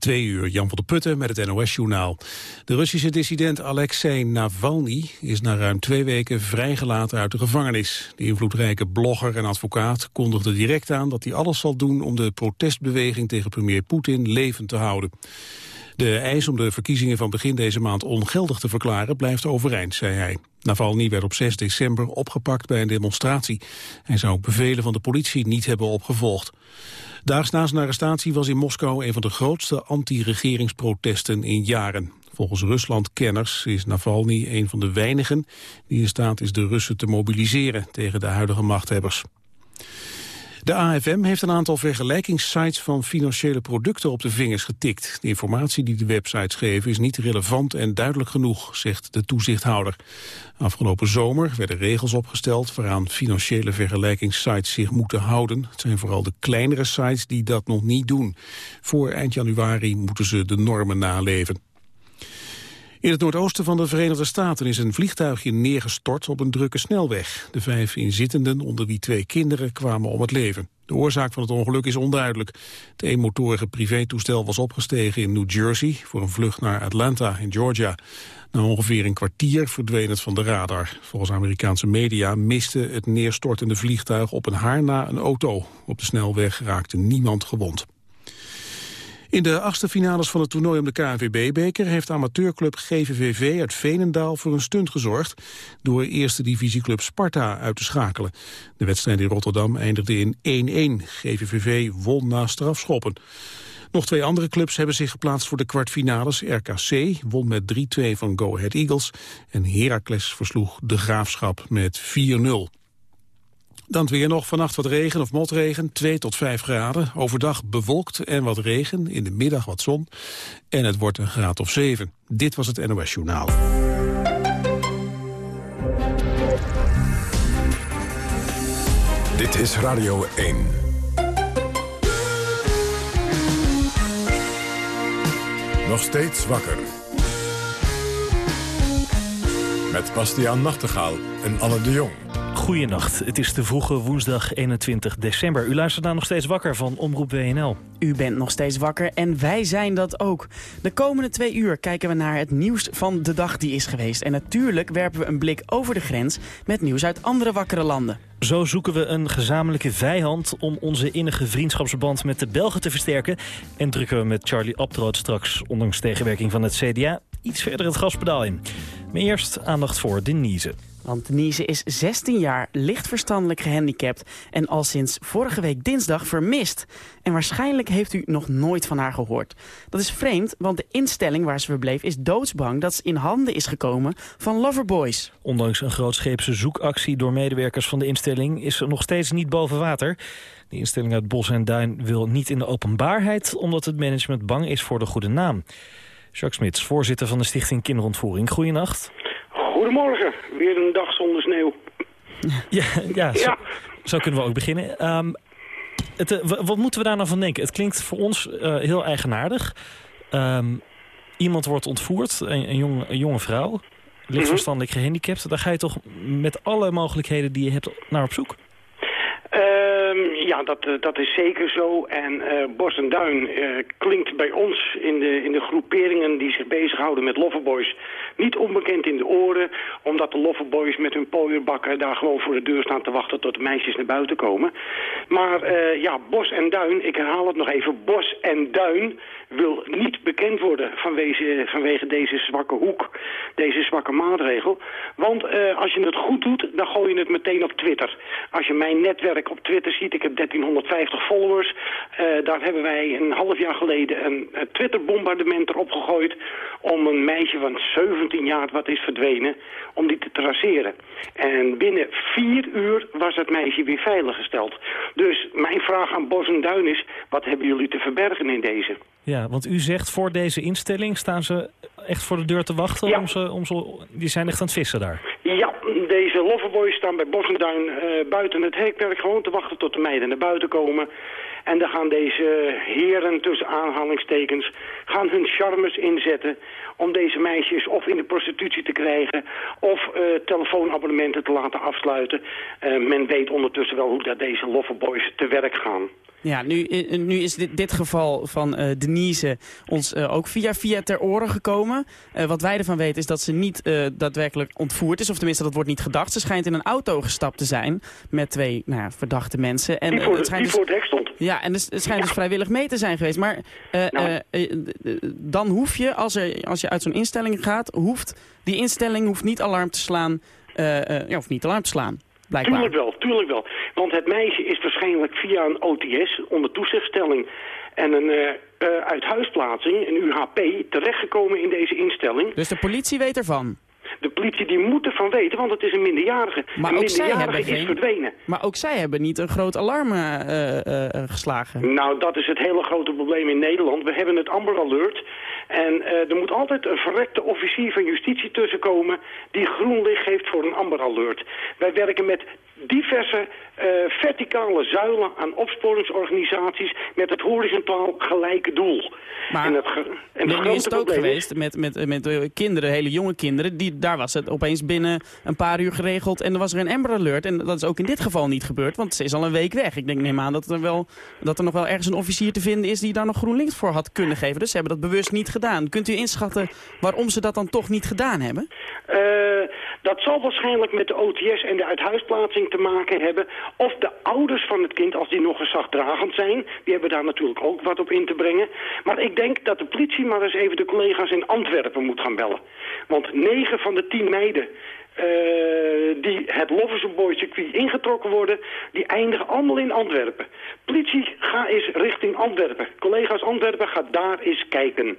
Twee uur, Jan van der Putten met het NOS-journaal. De Russische dissident Alexei Navalny is na ruim twee weken vrijgelaten uit de gevangenis. De invloedrijke blogger en advocaat kondigde direct aan dat hij alles zal doen om de protestbeweging tegen premier Poetin levend te houden. De eis om de verkiezingen van begin deze maand ongeldig te verklaren blijft overeind, zei hij. Navalny werd op 6 december opgepakt bij een demonstratie. Hij zou bevelen van de politie niet hebben opgevolgd. Daags na zijn arrestatie was in Moskou een van de grootste anti-regeringsprotesten in jaren. Volgens Rusland-kenners is Navalny een van de weinigen die in staat is de Russen te mobiliseren tegen de huidige machthebbers. De AFM heeft een aantal vergelijkingssites van financiële producten op de vingers getikt. De informatie die de websites geven is niet relevant en duidelijk genoeg, zegt de toezichthouder. Afgelopen zomer werden regels opgesteld waaraan financiële vergelijkingssites zich moeten houden. Het zijn vooral de kleinere sites die dat nog niet doen. Voor eind januari moeten ze de normen naleven. In het noordoosten van de Verenigde Staten is een vliegtuigje neergestort op een drukke snelweg. De vijf inzittenden, onder wie twee kinderen, kwamen om het leven. De oorzaak van het ongeluk is onduidelijk. Het eenmotorige privétoestel was opgestegen in New Jersey... voor een vlucht naar Atlanta in Georgia. Na ongeveer een kwartier verdween het van de radar. Volgens Amerikaanse media miste het neerstortende vliegtuig op een haar na een auto. Op de snelweg raakte niemand gewond. In de achtste finales van het toernooi om de KNVB-beker... heeft amateurclub GVVV uit Veenendaal voor een stunt gezorgd... door eerste divisieclub Sparta uit te schakelen. De wedstrijd in Rotterdam eindigde in 1-1. GVVV won na strafschoppen. Nog twee andere clubs hebben zich geplaatst voor de kwartfinales. RKC won met 3-2 van Go Ahead Eagles. En Heracles versloeg de Graafschap met 4-0. Dan weer nog vannacht wat regen of motregen, 2 tot 5 graden. Overdag bewolkt en wat regen, in de middag wat zon. En het wordt een graad of 7. Dit was het NOS Journaal. Dit is Radio 1. Nog steeds wakker. Met Bastiaan Nachtegaal en Anne de Jong. Goedenacht, het is de vroege woensdag 21 december. U luistert naar nog steeds wakker van Omroep WNL. U bent nog steeds wakker en wij zijn dat ook. De komende twee uur kijken we naar het nieuws van de dag die is geweest. En natuurlijk werpen we een blik over de grens met nieuws uit andere wakkere landen. Zo zoeken we een gezamenlijke vijand om onze innige vriendschapsband met de Belgen te versterken. En drukken we met Charlie Abtroot straks, ondanks tegenwerking van het CDA, iets verder het gaspedaal in. Maar eerst aandacht voor Denise. Want Denise is 16 jaar, licht verstandelijk gehandicapt... en al sinds vorige week dinsdag vermist. En waarschijnlijk heeft u nog nooit van haar gehoord. Dat is vreemd, want de instelling waar ze verbleef is doodsbang... dat ze in handen is gekomen van loverboys. Ondanks een grootscheepse zoekactie door medewerkers van de instelling... is ze nog steeds niet boven water. De instelling uit Bos en Duin wil niet in de openbaarheid... omdat het management bang is voor de goede naam. Jacques Smits, voorzitter van de Stichting Kinderontvoering. Goedenacht. Goedemorgen, weer een dag zonder sneeuw. Ja, ja, zo, zo kunnen we ook beginnen. Ehm, het, eh, wat moeten we daar nou van denken? Het klinkt voor ons uh, heel eigenaardig. Ehm, iemand wordt ontvoerd, een, een, jong, een jonge vrouw, lichtverstandelijk gehandicapt. Daar ga je toch met alle mogelijkheden die je hebt naar op zoek? Ja, dat, eh, dat is zeker zo. En uh, Bos en Duin uh, klinkt bij ons in de, in de groeperingen die zich bezighouden met Loverboys niet onbekend in de oren. Omdat de Loverboys met hun pooierbakken daar gewoon voor de deur staan te wachten tot de meisjes naar buiten komen. Maar ja, Bos en Duin, ik herhaal het nog even, Bos en Duin wil niet bekend worden vanwege, vanwege deze zwakke hoek, deze zwakke maatregel. Want als je het goed doet, dan gooi je het meteen op Twitter. Als je mijn netwerk op Twitter ziet, ik heb 1350 followers. Uh, daar hebben wij een half jaar geleden een, een Twitter-bombardement erop gegooid... om een meisje van 17 jaar wat is verdwenen, om die te traceren. En binnen vier uur was het meisje weer veiliggesteld. Dus mijn vraag aan Bos en Duin is, wat hebben jullie te verbergen in deze? Ja, want u zegt voor deze instelling staan ze echt voor de deur te wachten? Ja. Om ze, om ze, die zijn echt aan het vissen daar? Ja, deze loverboys staan bij Bos en Duin uh, buiten het hekwerk gewoon te wachten tot de meiden naar buiten komen. En dan gaan deze heren tussen aanhalingstekens gaan hun charmes inzetten om deze meisjes of in de prostitutie te krijgen of uh, telefoonabonnementen te laten afsluiten. Uh, men weet ondertussen wel hoe dat deze loverboys te werk gaan. Ja, nu, nu is dit, dit geval van uh, Denise ons ook via via ter oren gekomen. wat wij ervan weten is dat ze niet daadwerkelijk ontvoerd is. Of tenminste, dat wordt niet gedacht. Ze schijnt in een auto gestapt te zijn met twee nou ja, verdachte mensen. En, die voor, het schijnt die dus, voor het hek stond. Ja, en het schijnt dus vrijwillig mee te zijn geweest. Maar nou. dan hoef je, als, er, als je uit zo'n instelling gaat, hoeft die instelling hoeft niet alarm te slaan. ja, of niet alarm te slaan. Blijkbaar. Tuurlijk wel, tuurlijk wel. Want het meisje is waarschijnlijk via een OTS onder toezichtstelling en een uh, uh, uithuisplaatsing, een UHP, terechtgekomen in deze instelling. Dus de politie weet ervan? De politie die moet ervan weten, want het is een minderjarige. Maar een ook minderjarige zij is verdwenen. Maar ook zij hebben niet een groot alarm uh, geslagen. Nou, dat is het hele grote probleem in Nederland. We hebben het Amber Alert. En er moet altijd een verrekte officier van justitie tussenkomen... die groen licht geeft voor een Amber Alert. Wij werken met diverse uh, verticale zuilen aan opsporingsorganisaties met het horizontaal gelijke doel. Maar en het, en het nu is het ook geweest met, met, met kinderen, hele jonge kinderen, die, daar was het opeens binnen een paar uur geregeld en er was er een Amber Alert. En dat is ook in dit geval niet gebeurd, want ze is al een week weg. Ik denk, neem aan dat er, wel, dat er nog wel ergens een officier te vinden is die daar nog groen links voor had kunnen geven. Dus ze hebben dat bewust niet gedaan. Kunt u inschatten waarom ze dat dan toch niet gedaan hebben? Uh, dat zal waarschijnlijk met de OTS en de uithuisplaatsing te maken hebben. Of de ouders van het kind, als die nog eens zachtdragend zijn, die hebben daar natuurlijk ook wat op in te brengen. Maar ik denk dat de politie maar eens even de collega's in Antwerpen moet gaan bellen. Want negen van de tien meiden uh, die het Boy circuit ingetrokken worden, die eindigen allemaal in Antwerpen. Politie, ga eens richting Antwerpen. Collega's Antwerpen, ga daar eens kijken.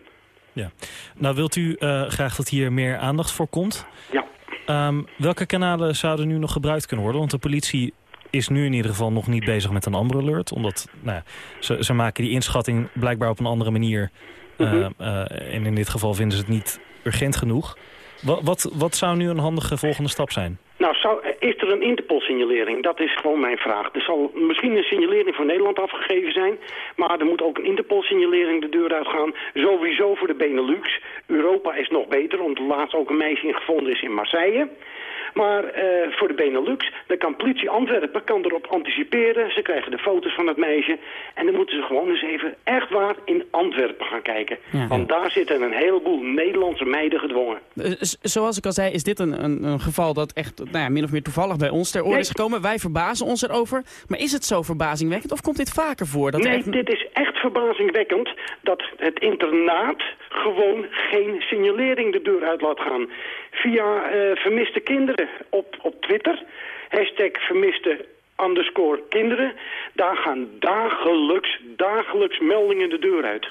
Ja. Nou, wilt u uh, graag dat hier meer aandacht voor komt? Ja. Um, welke kanalen zouden nu nog gebruikt kunnen worden? Want de politie is nu in ieder geval nog niet bezig met een Amber Alert. Omdat nou ja, ze, ze maken die inschatting blijkbaar op een andere manier. Uh, uh, en in dit geval vinden ze het niet urgent genoeg. Wat, wat, wat zou nu een handige volgende stap zijn? Nou, zou, is er een Interpol-signalering? Dat is gewoon mijn vraag. Er zal misschien een signalering voor Nederland afgegeven zijn... maar er moet ook een Interpol-signalering de deur uitgaan. Sowieso voor de Benelux. Europa is nog beter, omdat laatst ook een meisje gevonden is in Marseille... Maar uh, voor de Benelux, dan kan politie Antwerpen kan erop anticiperen. Ze krijgen de foto's van het meisje. En dan moeten ze gewoon eens even echt waar in Antwerpen gaan kijken. Want daar zitten een heleboel Nederlandse meiden gedwongen. Uh, zoals ik al zei, is dit een, een, een geval dat echt nou ja, min of meer toevallig bij ons ter orde is gekomen. Wij verbazen ons erover. Maar is het zo verbazingwekkend of komt dit vaker voor? Dat nee, dit is echt verbazingwekkend dat het internaat gewoon geen signalering de deur uit laat gaan. Via uh, vermiste kinderen op, op Twitter, hashtag vermiste underscore kinderen, daar gaan dagelijks, dagelijks meldingen de deur uit.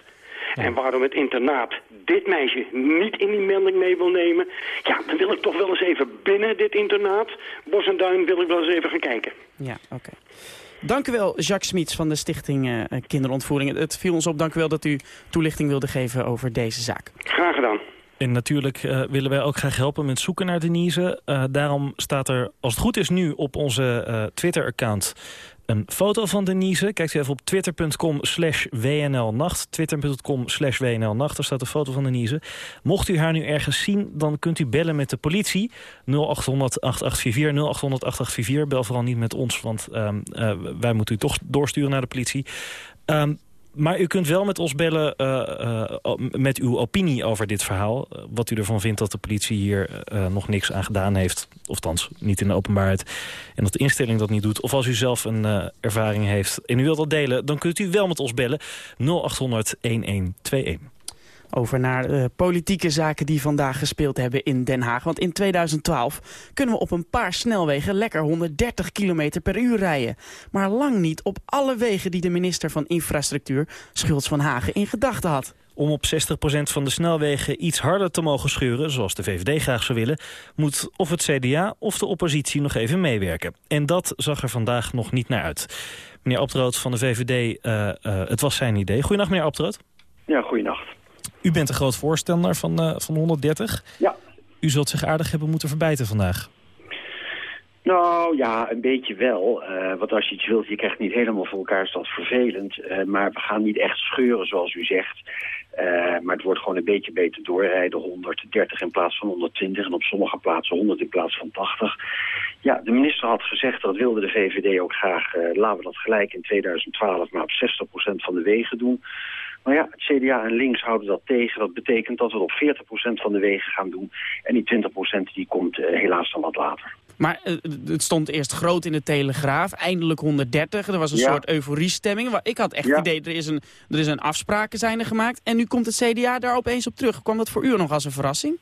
En waarom het internaat dit meisje niet in die melding mee wil nemen... ja, dan wil ik toch wel eens even binnen dit internaat, Bos en Duin, wil ik wel eens even gaan kijken. Ja, oké. Dank u wel, Jacques Smits van de Stichting uh, Kinderontvoering. Het viel ons op, dank u wel dat u toelichting wilde geven over deze zaak. Graag gedaan. En natuurlijk uh, willen wij ook graag helpen met zoeken naar Denise. Uh, daarom staat er, als het goed is nu, op onze uh, Twitter-account een foto van Denise. Kijkt u even op twitter.com slash wnlnacht. Twitter.com slash wnlnacht, daar staat een foto van Denise. Mocht u haar nu ergens zien, dan kunt u bellen met de politie. 0800 8844 0800 8844. Bel vooral niet met ons, want um, uh, wij moeten u toch doorsturen naar de politie. Um, maar u kunt wel met ons bellen uh, uh, met uw opinie over dit verhaal. Uh, wat u ervan vindt dat de politie hier nog niks aan gedaan heeft. Ofthans, niet in de openbaarheid. En dat de instelling dat niet doet. Of als u zelf een ervaring heeft en u wilt dat delen... dan kunt u wel met ons bellen 0800 1121 over naar uh, politieke zaken die vandaag gespeeld hebben in Den Haag. Want in 2012 kunnen we op een paar snelwegen lekker 130 km per uur rijden. Maar lang niet op alle wegen die de minister van Infrastructuur, Schultz van Hagen, in gedachten had. Om op 60% van de snelwegen iets harder te mogen scheuren, zoals de VVD graag zou willen, moet of het CDA of de oppositie nog even meewerken. En dat zag er vandaag nog niet naar uit. Meneer Abtroot van de VVD, uh, uh, het was zijn idee. Goedenacht meneer Abtroot. Ja, goedenacht. U bent een groot voorstander van, uh, van 130. Ja. U zult zich aardig hebben moeten verbijten vandaag. Nou ja, een beetje wel. Uh, want als je iets wilt, je krijgt niet helemaal voor elkaar, is dat vervelend. Uh, maar we gaan niet echt scheuren zoals u zegt. maar het wordt gewoon een beetje beter doorrijden. 130 in plaats van 120 en op sommige plaatsen 100 in plaats van 80. Ja, de minister had gezegd, dat wilde de VVD ook graag, laten we dat gelijk in 2012 maar op 60% van de wegen doen. Maar ja, het CDA en links houden dat tegen. Dat betekent dat we het op 40% van de wegen gaan doen. En die 20% die komt helaas dan wat later. Maar uh, het stond eerst groot in de Telegraaf, eindelijk 130. Er was een soort euforiestemming. Ik had echt het idee, er is, een, er is een afspraken zijn gemaakt. En nu komt het CDA daar opeens op terug. Kwam dat voor u nog als een verrassing?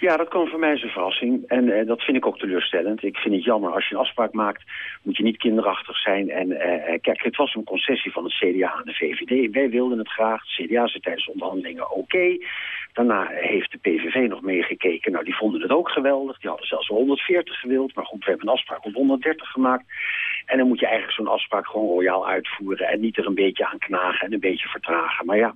Ja, dat kwam voor mij als verrassing. En uh, dat vind ik ook teleurstellend. Ik vind het jammer. Als je een afspraak maakt, moet je niet kinderachtig zijn. En uh, kijk, het was een concessie van het CDA aan de VVD. Wij wilden het graag. Het CDA zei tijdens onderhandelingen oké. Daarna heeft de PVV nog meegekeken. Nou, die vonden het ook geweldig. Die hadden zelfs 140 gewild. Maar goed, we hebben een afspraak op 130 gemaakt. En dan moet je eigenlijk zo'n afspraak gewoon royaal uitvoeren... en niet er een beetje aan knagen en een beetje vertragen. Maar ja,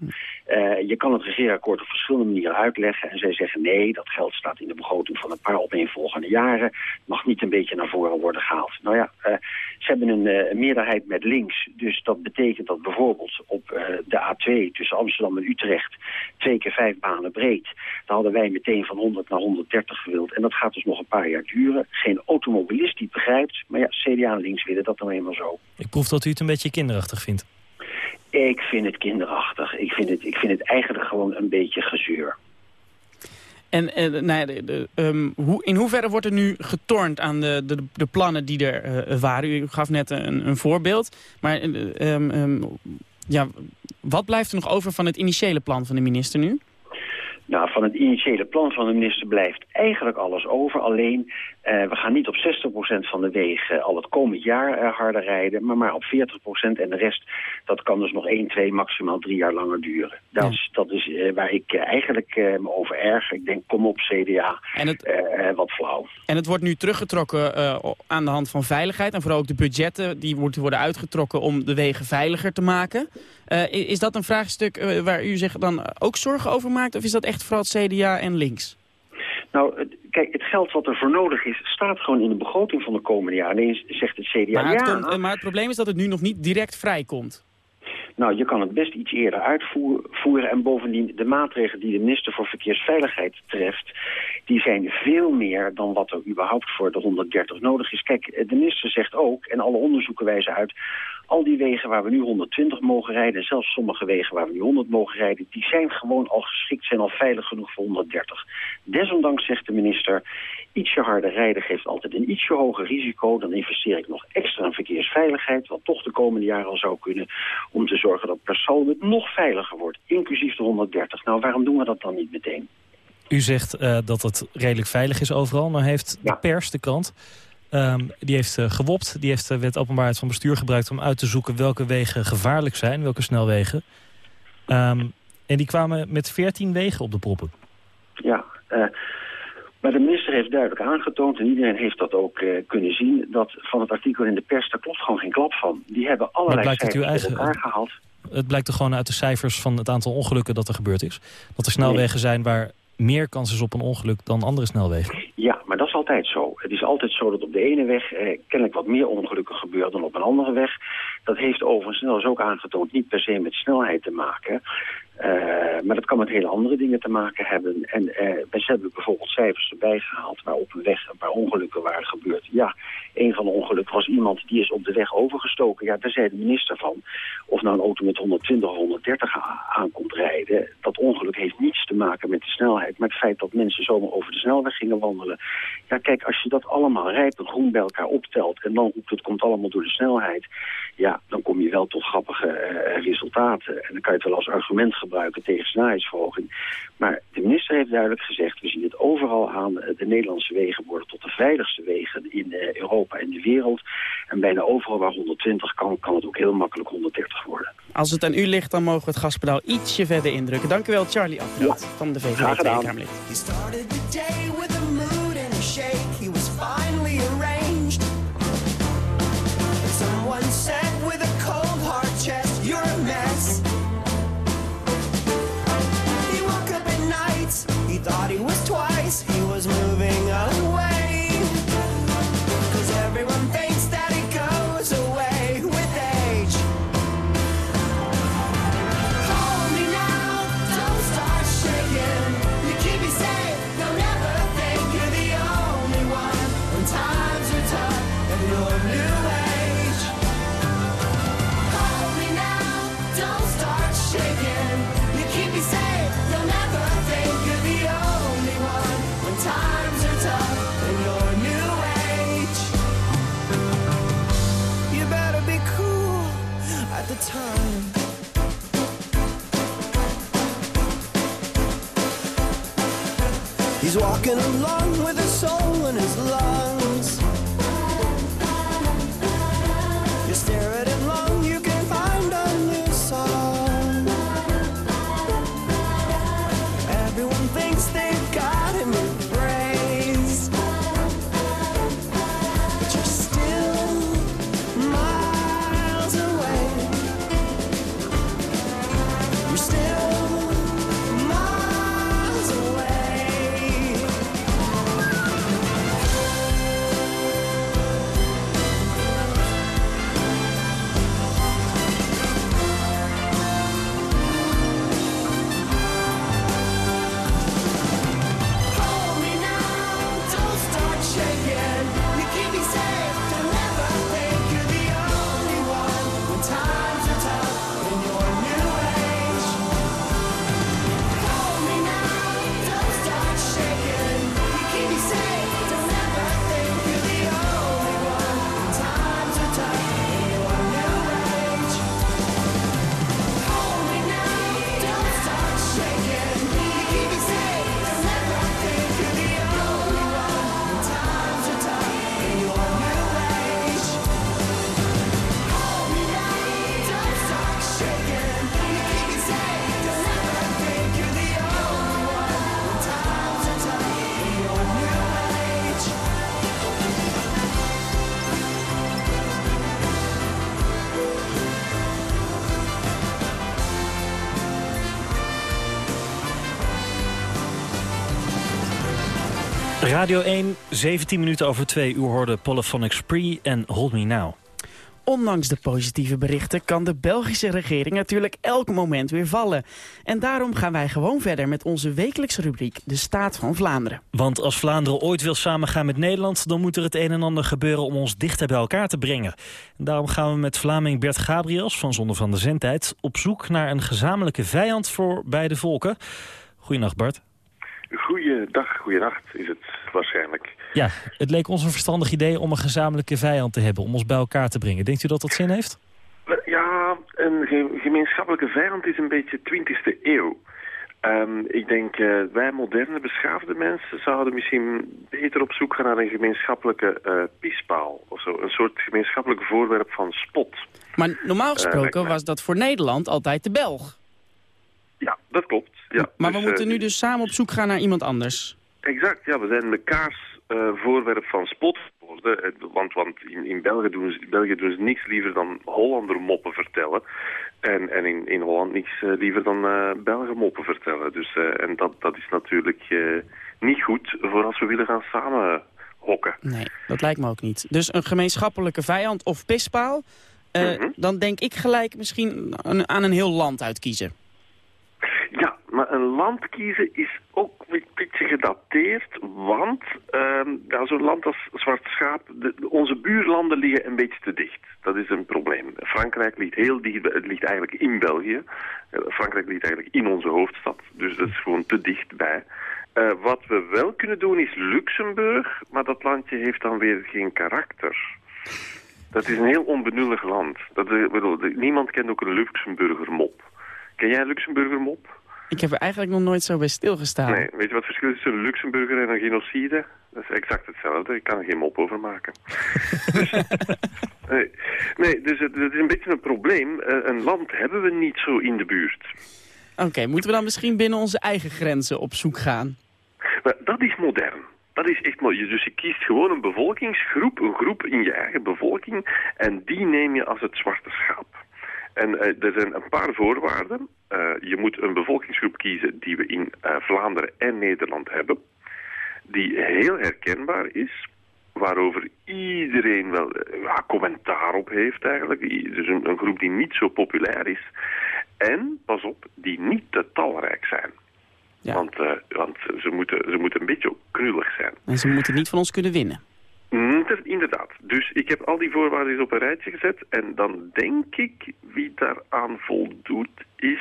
uh, je kan het regeerakkoord op verschillende manieren uitleggen. En zij zeggen nee, dat geld staat in de begroting van een paar opeenvolgende jaren. Het mag niet een beetje naar voren worden gehaald. Nou ja, uh, ze hebben een uh, meerderheid met links. Dus dat betekent dat bijvoorbeeld op de A2 tussen Amsterdam en Utrecht... twee keer vijf banen breed. Daar hadden wij meteen van 100 naar 130 gewild. En dat gaat dus nog een paar jaar duren. Geen automobilist die het begrijpt. Maar ja, CDA en links willen dat nou eenmaal zo. Ik proef dat u het een beetje kinderachtig vindt. Ik vind het kinderachtig. Ik vind het, ik vind het eigenlijk gewoon een beetje gezeur. En uh, nou ja, de, de, um, hoe, in hoeverre wordt er nu getornd aan de, de, de plannen die er uh, waren? U gaf net een, een voorbeeld. Maar uh, um, um, ja, wat blijft er nog over van het initiële plan van de minister nu? Nou, van het initiële plan van de minister blijft eigenlijk alles over. Alleen, uh, we gaan niet op 60% van de wegen al het komend jaar uh, harder rijden, maar maar op 40%. En de rest, dat kan dus nog 1, 2, maximaal 3 jaar langer duren. Dat, ja. is, dat is uh, waar ik eigenlijk me over erg. Ik denk, kom op CDA, en het, wat flauw. En het wordt nu teruggetrokken aan de hand van veiligheid. En vooral ook de budgetten, die moeten worden uitgetrokken om de wegen veiliger te maken. is dat een vraagstuk waar u zich dan ook zorgen over maakt? Of is dat echt vooral het CDA en links? Nou, kijk, het geld wat er voor nodig is, staat gewoon in de begroting van de komende jaar. Alleen zegt het CDA maar het, ja, komt, maar het probleem is dat het nu nog niet direct vrijkomt. Nou, je kan het best iets eerder uitvoeren. En bovendien, de maatregelen die de minister voor Verkeersveiligheid treft... die zijn veel meer dan wat er überhaupt voor de 130 nodig is. Kijk, de minister zegt ook, en alle onderzoeken wijzen uit... al die wegen waar we nu 120 mogen rijden... en zelfs sommige wegen waar we nu 100 mogen rijden... die zijn gewoon al geschikt, zijn al veilig genoeg voor 130. Desondanks zegt de minister ietsje harder rijden geeft altijd een ietsje hoger risico. Dan investeer ik nog extra in verkeersveiligheid, wat toch de komende jaren al zou kunnen, om te zorgen dat per saldo het nog veiliger wordt, inclusief de 130. Nou, waarom doen we dat dan niet meteen? U zegt uh, dat het redelijk veilig is overal. maar heeft de pers, de krant, um, die heeft uh, gewopt. Die heeft de wet openbaarheid van bestuur gebruikt om uit te zoeken welke wegen gevaarlijk zijn, welke snelwegen. Um, en die kwamen met 14 wegen op de proppen. Ja, uh, maar de minister heeft duidelijk aangetoond, en iedereen heeft dat ook uh, kunnen zien... dat van het artikel in de pers, daar klopt gewoon geen klap van. Die hebben allerlei cijfers eigen, elkaar gehaald. Het blijkt er gewoon uit de cijfers van het aantal ongelukken dat er gebeurd is. Dat er snelwegen nee. zijn waar meer kans is op een ongeluk dan andere snelwegen. Ja, maar zo. Het is altijd zo dat op de ene weg eh, kennelijk wat meer ongelukken gebeuren dan op een andere weg. Dat heeft overigens, dat ook aangetoond, niet per se met snelheid te maken. Uh, maar dat kan met hele andere dingen te maken hebben. En uh, wij hebben bijvoorbeeld cijfers erbij gehaald waar op een weg een paar ongelukken waren gebeurd. Ja, een van de ongelukken was iemand die is op de weg overgestoken. Ja, daar zei de minister van. Of nou een auto met 120 of 130 aankomt rijden. Dat ongeluk heeft niets te maken met de snelheid. Maar het feit dat mensen zomaar over de snelweg gingen wandelen. Ja, kijk, als je dat allemaal rijp en groen bij elkaar optelt. En dan roept het komt allemaal door de snelheid. Ja, dan kom je wel tot grappige uh, resultaten. En dan kan je het wel als argument gebruiken tegen snelheidsverhoging. Maar de minister heeft duidelijk gezegd, we zien het overal aan. De Nederlandse wegen worden tot de veiligste wegen in uh, Europa en de wereld. En bijna overal waar 120 kan, kan het ook heel makkelijk 130 worden. Als het aan u ligt, dan mogen we het gaspedaal ietsje verder indrukken. Dank u wel, Charlie Afrit ja. van de VVD Tweede he was twice, he was moving walking along Radio 1, 17 minuten over 2 uur hoorde Polyphonic Spree en Hold Me Now. Ondanks de positieve berichten kan de Belgische regering natuurlijk elk moment weer vallen. En daarom gaan wij gewoon verder met onze wekelijkse rubriek De Staat van Vlaanderen. Want als Vlaanderen ooit wil samengaan met Nederland... dan moet er het een en ander gebeuren om ons dichter bij elkaar te brengen. En daarom gaan we met Vlaming Bert Gabriels van Zonde van de Zendtijd... op zoek naar een gezamenlijke vijand voor beide volken. Goedenacht Bart. Goeiedag, goeienacht is het waarschijnlijk. Ja, het leek ons een verstandig idee om een gezamenlijke vijand te hebben... om ons bij elkaar te brengen. Denkt u dat dat zin heeft? Ja, een ge- gemeenschappelijke vijand is een beetje 20e eeuw. Ehm, ik denk, eh, wij moderne, beschaafde mensen zouden misschien beter op zoek gaan naar een gemeenschappelijke eh piespaal. Of zo, een soort gemeenschappelijk voorwerp van spot. Maar normaal lijkt gesproken was dat voor Nederland altijd de Belg. Ja, dat klopt. Ja, maar dus, we moeten eh, nu dus samen op zoek gaan naar iemand anders. Exact, ja, we zijn mekaars eh, voorwerp van spot geworden. Eh, Want, want in, in België, doen ze, België doen ze niks liever dan Hollander moppen vertellen. En, en in, in Holland niks liever dan eh Belgen moppen vertellen. Dus, en dat, dat is natuurlijk niet goed voor als we willen gaan samen hokken. Nee, dat lijkt me ook niet. Dus een gemeenschappelijke vijand of pispaal... Mhm. dan denk ik gelijk misschien aan een heel land uitkiezen. Land kiezen is ook een beetje gedateerd, want ja, zo'n land als Zwart Schaap, onze buurlanden liggen een beetje te dicht. Dat is een probleem. Frankrijk ligt heel dicht, het ligt eigenlijk in België. Eh, Frankrijk ligt eigenlijk in onze hoofdstad, dus dat is gewoon te dichtbij. Eh, wat we wel kunnen doen is Luxemburg, maar dat landje heeft dan weer geen karakter. Dat is een heel onbenullig land. Dat, eh, bedoel, niemand kent ook een Luxemburger mop. Ken jij een Luxemburger mop? Ik heb er eigenlijk nog nooit zo bij stilgestaan. Nee, weet je wat het verschil is tussen een Luxemburger en een genocide? Dat is exact hetzelfde. Ik kan er geen mop over maken. dus, nee, nee, dus het, het is een beetje een probleem. Eh, een land hebben we niet zo in de buurt. Oké, moeten we dan misschien binnen onze eigen grenzen op zoek gaan? Maar dat is modern. Dat is echt mooi. Dus je kiest gewoon een bevolkingsgroep, een groep in je eigen bevolking, en die neem je als het zwarte schaap. En eh, er zijn een paar voorwaarden. Eh, je moet een bevolkingsgroep kiezen die we in eh, Vlaanderen en Nederland hebben. Die heel herkenbaar is. Waarover iedereen wel commentaar op heeft eigenlijk. Dus een, een groep die niet zo populair is. En, pas op, die niet te talrijk zijn. Ja. Want, want ze, moeten, ze moeten een beetje knullig zijn. En ze moeten niet van ons kunnen winnen. Inderdaad. Dus ik heb al die voorwaarden eens op een rijtje gezet. En dan denk ik, wie daaraan voldoet, is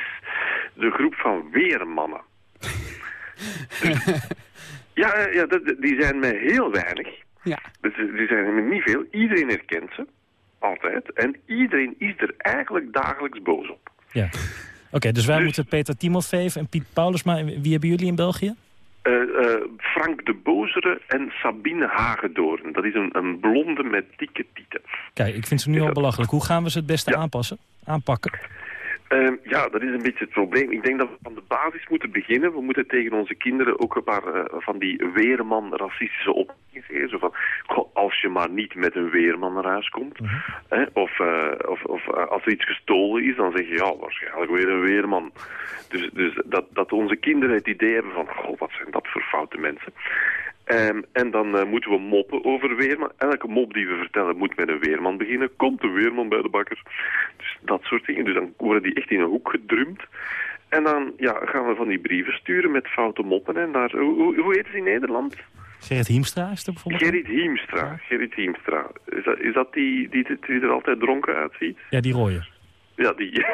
de groep van weermannen. Dus- ja, ja dat- die zijn mij heel weinig. Ja. Dus die zijn er niet veel. Iedereen herkent ze. Altijd. En iedereen is er eigenlijk dagelijks boos op. Ja. Oké, dus wij Dus- moeten Peter Timofeev en Piet Paulusma... Wie hebben jullie in België? Eh, eh, Frank de Bozere en Sabine Hagedoorn. Dat is een, een blonde met dikke tieten. Kijk, ik vind ze nu al belachelijk. Hoe gaan we ze het beste aanpassen? Aanpakken? Eh, ja, dat is een beetje het probleem. Ik denk dat we van de basis moeten beginnen. We moeten tegen onze kinderen ook een paar eh, van die weerman-racistische opmerkingen zeggen. Zo van, "Goh, als je maar niet met een weerman naar huis komt. of eh, of, of eh, als er iets gestolen is, dan zeg je, ja, waarschijnlijk weer een weerman. Dus, dus dat, dat onze kinderen het idee hebben van, goh, wat zijn dat voor foute mensen. Ehm, en dan eh, moeten we moppen over weerman. Elke mop die we vertellen moet met een weerman beginnen. Komt de weerman bij de bakker. Dus dat soort dingen. Dus dan worden die echt in een hoek gedrumd. En dan ja, gaan we van die brieven sturen met foute moppen. En daar, hoe, hoe, heet het in Nederland? Gerrit Hiemstra is er bijvoorbeeld? Gerrit Hiemstra. Gerrit Hiemstra. Is dat, is dat die, die, die er altijd dronken uitziet? Ja, die rooie. Ja, die,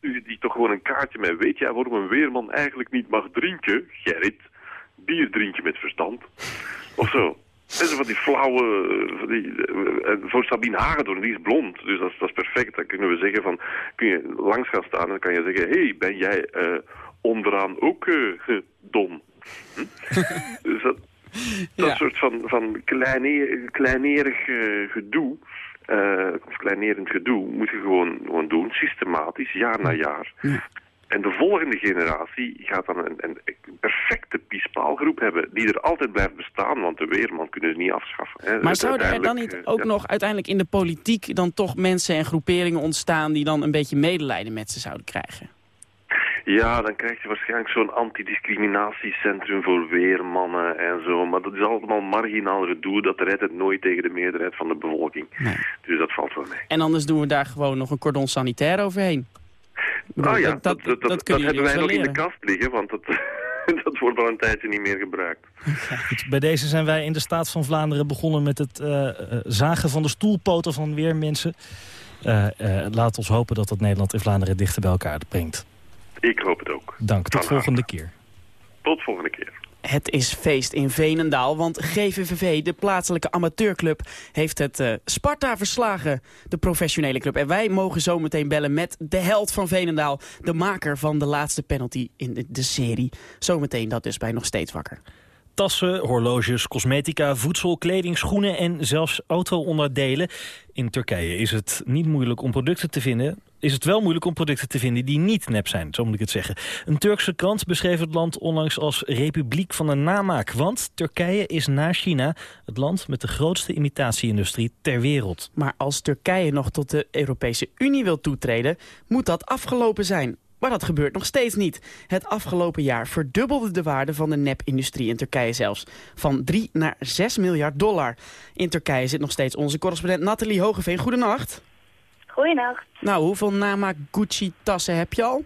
die, die toch gewoon een kaartje met... Weet jij waarom een weerman eigenlijk niet mag drinken, Gerrit? Bier drinken met verstand. Of zo. Dat is van die flauwe... eh, Van die, eh, en voor Sabine Hagedoorn, die is blond. Dus dat is, dat is perfect. Dan kunnen we zeggen van... Kun je langs gaan staan en dan kan je zeggen... Hé, hey, ben jij eh, onderaan ook dom? Hm? dus dat, dat Ja. soort van, van kleineer, kleinerig gedoe... of kleinerend gedoe moet je gewoon, gewoon doen, systematisch, jaar na jaar. En de volgende generatie gaat dan een, een, perfecte piespaalgroep hebben... die er altijd blijft bestaan, want de weerman kunnen ze niet afschaffen. Hè. Maar zouden er dan niet eh, ook ja. nog uiteindelijk in de politiek... dan toch mensen en groeperingen ontstaan... die dan een beetje medelijden met ze zouden krijgen? Ja, dan krijg je waarschijnlijk zo'n antidiscriminatiecentrum voor weermannen en zo. Maar dat is allemaal marginaal gedoe. Dat redt het nooit tegen de meerderheid van de bevolking. Nee. Dus dat valt wel mee. En anders doen we daar gewoon nog een cordon sanitair overheen. Bedoel, Nou ja, dat, dat, dat, dat, kunnen hebben wij nog in de kast liggen, want dat, dat wordt al een tijdje niet meer gebruikt. Goed, bij deze zijn wij in de staat van Vlaanderen begonnen met het eh, eh, zagen van de stoelpoten van weermensen. Eh eh laat ons hopen dat dat Nederland en Vlaanderen dichter bij elkaar brengt. Ik hoop het ook. Dank, tot Van volgende keer. Tot volgende keer. Het is feest in Veenendaal, want GVVV, de plaatselijke amateurclub, heeft het eh, Sparta verslagen, de professionele club. En wij mogen zo meteen bellen met de held van Veenendaal, de maker van de laatste penalty in de, de serie. Zometeen dat dus bij Nog Steeds Wakker. Tassen, horloges, cosmetica, voedsel, kleding, schoenen en zelfs auto-onderdelen. In Turkije is het niet moeilijk om producten te vinden. Is het wel moeilijk om producten te vinden die niet nep zijn, zo moet ik het zeggen. Een Turkse krant beschreef het land onlangs als republiek van de namaak. Want Turkije is na China het land met de grootste imitatieindustrie ter wereld. Maar als Turkije nog tot de Europese Unie wil toetreden, moet dat afgelopen zijn. Maar dat gebeurt nog steeds niet. Het afgelopen jaar verdubbelde de waarde van de nepindustrie in Turkije zelfs. Van 3 naar 6 miljard dollar. In Turkije zit nog steeds onze correspondent Nathalie Hogeveen. Goedenacht. Goeienacht. Nou, hoeveel namaak Gucci-tassen heb je al?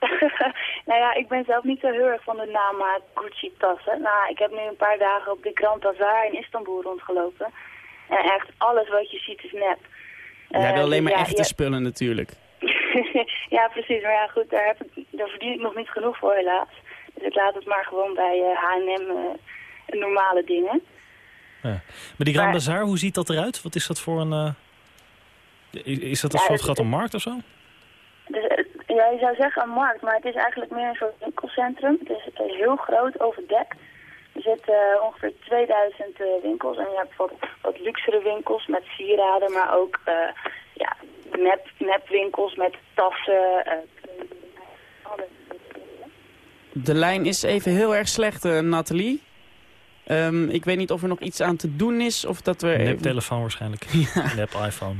nou ja, ik ben zelf niet zo heel erg van de namaak Gucci-tassen. Nou, ik heb nu een paar dagen op de Grand Bazaar in Istanbul rondgelopen. En echt alles wat je ziet is nep. Jij Eh, wil alleen maar ja, echte ja. spullen natuurlijk. ja, precies. Maar ja, goed, daar, heb ik, daar verdien ik nog niet genoeg voor helaas. Dus ik laat het maar gewoon bij eh, H&M eh, normale dingen. Ja. Maar die Grand Maar- Bazaar, hoe ziet dat eruit? Wat is dat voor een... eh, is- Is dat een Ja, soort het- grote markt of zo? Dus, eh, ja, je zou zeggen een markt, maar het is eigenlijk meer een soort winkelcentrum. Het is eh, heel groot, overdekt. Er zitten eh, ongeveer 2000 eh, winkels en je hebt wat, wat luxere winkels met sieraden, maar ook eh, ja, nep, nepwinkels met tassen. alles. De lijn is even heel erg slecht, Nathalie. Ehm, ik weet niet of er nog iets aan te doen is. Of dat we telefoon waarschijnlijk. Nep iPhone.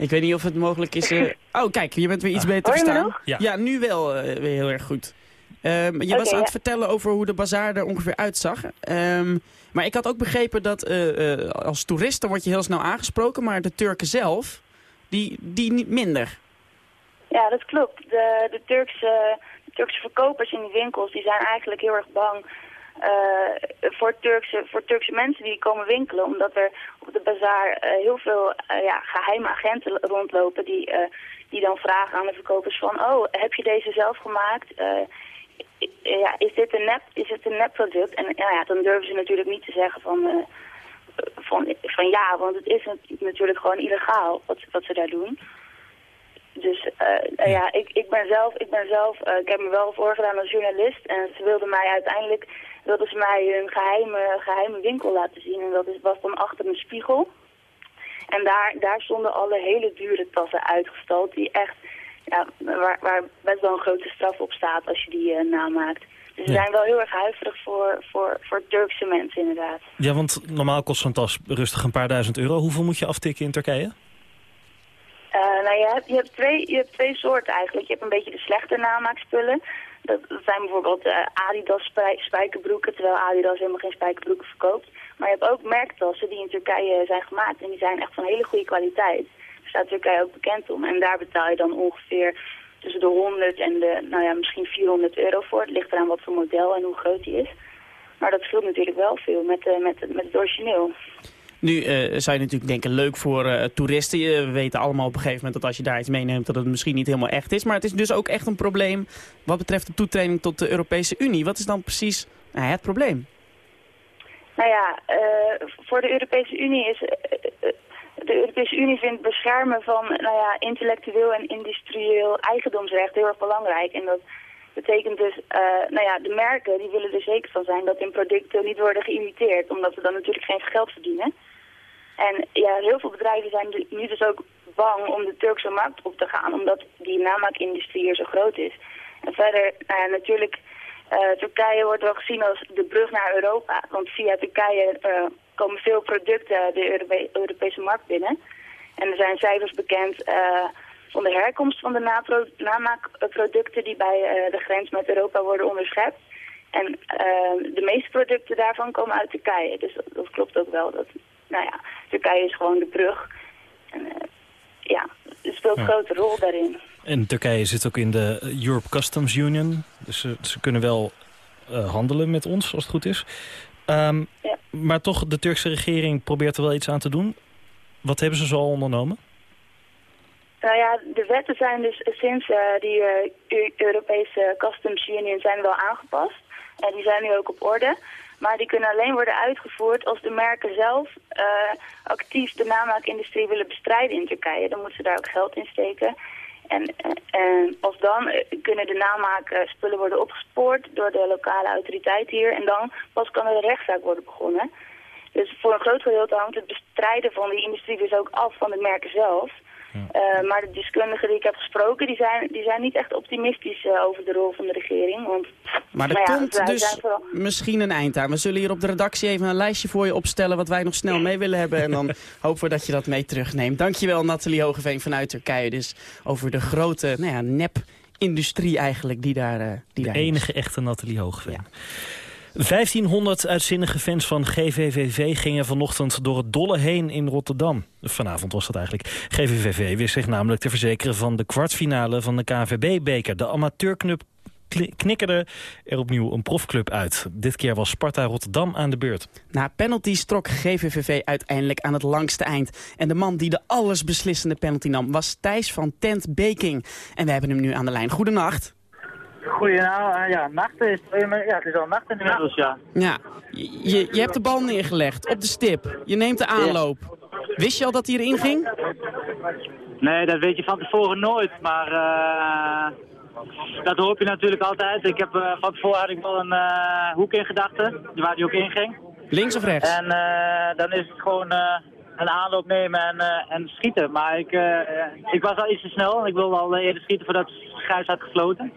Ik weet niet of het mogelijk is... eh, Oh, kijk, je bent weer iets beter verstaan. Ja. Ja, nu wel eh, weer heel erg goed. Ehm, je was aan het vertellen over hoe de bazaar er ongeveer uitzag. Ehm, maar ik had ook begrepen dat eh, eh, als toerist dan word je heel snel aangesproken. Maar de Turken zelf, die, die niet minder. Ja, dat klopt. De, de, Turkse, de Turkse verkopers in die winkels die zijn eigenlijk heel erg bang voor, Turkse, voor Turkse mensen die komen winkelen. Omdat er op de bazaar eh, heel veel eh, ja, geheime agenten rondlopen die, eh, die dan vragen aan de verkopers van... Oh, heb je deze zelf gemaakt? Eh, ja, is dit een nep, is het een nepproduct? En ja, ja, dan durven ze natuurlijk niet te zeggen van... eh, van, van ja, want het is nat- natuurlijk gewoon illegaal wat, wat ze daar doen. Dus eh, ja, ik, ik ben zelf, ik, ben zelf eh, ik heb me wel voorgedaan als journalist en ze wilden mij uiteindelijk, wilden ze mij een geheime, geheime winkel laten zien en dat is, was dan achter een spiegel. En daar, daar stonden alle hele dure tassen uitgestald die echt, ja, waar, waar best wel een grote straf op staat als je die eh, namaakt. Dus ze Ja. zijn wel heel erg huiverig voor, voor, voor Turkse mensen inderdaad. Ja, want normaal kost zo'n tas rustig een paar duizend euro. Hoeveel moet je aftikken in Turkije? Eh, nou, je hebt, je, hebt twee, je hebt twee soorten eigenlijk. Je hebt een beetje de slechte namaakspullen. Dat, zijn bijvoorbeeld eh, Adidas spij- spijkerbroeken, terwijl Adidas helemaal geen spijkerbroeken verkoopt. Maar je hebt ook merktassen die in Turkije zijn gemaakt en die zijn echt van hele goede kwaliteit. Daar staat Turkije ook bekend om. En daar betaal je dan ongeveer tussen de 100 en de, nou ja, misschien 400 euro voor. Het ligt eraan wat voor model en hoe groot die is. Maar dat scheelt natuurlijk wel veel met, eh, met, met het origineel. Nu eh, zou je natuurlijk denken, leuk voor eh, toeristen. We weten allemaal op een gegeven moment dat als je daar iets meeneemt... dat het misschien niet helemaal echt is. Maar het is dus ook echt een probleem wat betreft de toetreding tot de Europese Unie. Wat is dan precies nou, het probleem? Nou ja, eh, voor de Europese Unie is... de Europese Unie vindt beschermen van nou ja, intellectueel en industrieel eigendomsrecht heel erg belangrijk. En dat betekent dus, nou ja, de merken die willen er zeker van zijn dat hun producten niet worden geïmiteerd. Omdat ze dan natuurlijk geen geld verdienen. En ja, heel veel bedrijven zijn nu- dus ook bang om de Turkse markt op te gaan. Omdat die namaakindustrie hier zo groot is. En verder, nou natuurlijk... Eh, Turkije wordt wel gezien als de brug naar Europa. Want via Turkije eh, komen veel producten de Europe- Europese markt binnen. En er zijn cijfers bekend eh, van de herkomst van de namaakproducten die bij de grens met Europa worden onderschept. En de meeste producten daarvan komen uit Turkije. Dus dat, dat klopt ook wel. Dat, nou ja, Turkije is gewoon de brug. En eh, ja, het speelt een Ja. grote rol daarin. En Turkije zit ook in de Europe Customs Union. Dus ze, ze kunnen wel eh, handelen met ons, als het goed is. Ehm, Ja. Maar toch, de Turkse regering probeert er wel iets aan te doen. Wat hebben ze zo al ondernomen? Nou ja, de wetten zijn dus sinds eh, die eh, Eu- Europese Customs Union zijn wel aangepast. En die zijn nu ook op orde. Maar die kunnen alleen worden uitgevoerd als de merken zelf eh, actief de namaakindustrie willen bestrijden in Turkije. Dan moeten ze daar ook geld in steken. En, eh, en als dan eh, kunnen de namaakspullen worden opgespoord door de lokale autoriteit hier. En dan pas kan er een rechtszaak worden begonnen. Dus voor een groot gedeelte hangt het bestrijden van die industrie dus ook af van de merken zelf. Eh, maar de deskundigen die ik heb gesproken, die zijn, die zijn niet echt optimistisch eh, over de rol van de regering. Want, Maar er nou ja, komt dus vooral- misschien een eind aan. We zullen hier op de redactie even een lijstje voor je opstellen... wat wij nog snel mee willen hebben. En dan hopen we dat je dat mee terugneemt. Dankjewel Nathalie Hogeveen vanuit Turkije. Dus over de grote nou ja, nep-industrie eigenlijk die daar, eh die De daar is. enige echte Nathalie Hoogveen. 1500 uitzinnige fans van GVVV gingen vanochtend door het dolle heen in Rotterdam. Vanavond was dat eigenlijk. GVVV wist zich namelijk te verzekeren van de kwartfinale van de KNVB-beker. De amateurclub knikkerde er opnieuw een profclub uit. Dit keer was Sparta Rotterdam aan de beurt. Na penalties trok GVVV uiteindelijk aan het langste eind. En de man die de allesbeslissende penalty nam was Thijs van Tent Beking. En we hebben hem nu aan de lijn. Goedenacht. Goedenavond, uh, ja, nacht is, ja, het is al nacht inmiddels, ja. Ja, je, je hebt de bal neergelegd op de stip. Je neemt de aanloop. Wist je al dat hij erin ging? Nee, dat weet je van tevoren nooit, maar eh, dat hoop je natuurlijk altijd. Ik heb eh, van tevoren had ik wel een eh, hoek in gedachten, waar die ook in ging. Links of rechts? En eh, dan is het gewoon eh, een aanloop nemen en, eh, en schieten. Maar ik, eh, ik was al iets te snel, ik wilde al eerder schieten voordat Gijs had gefloten.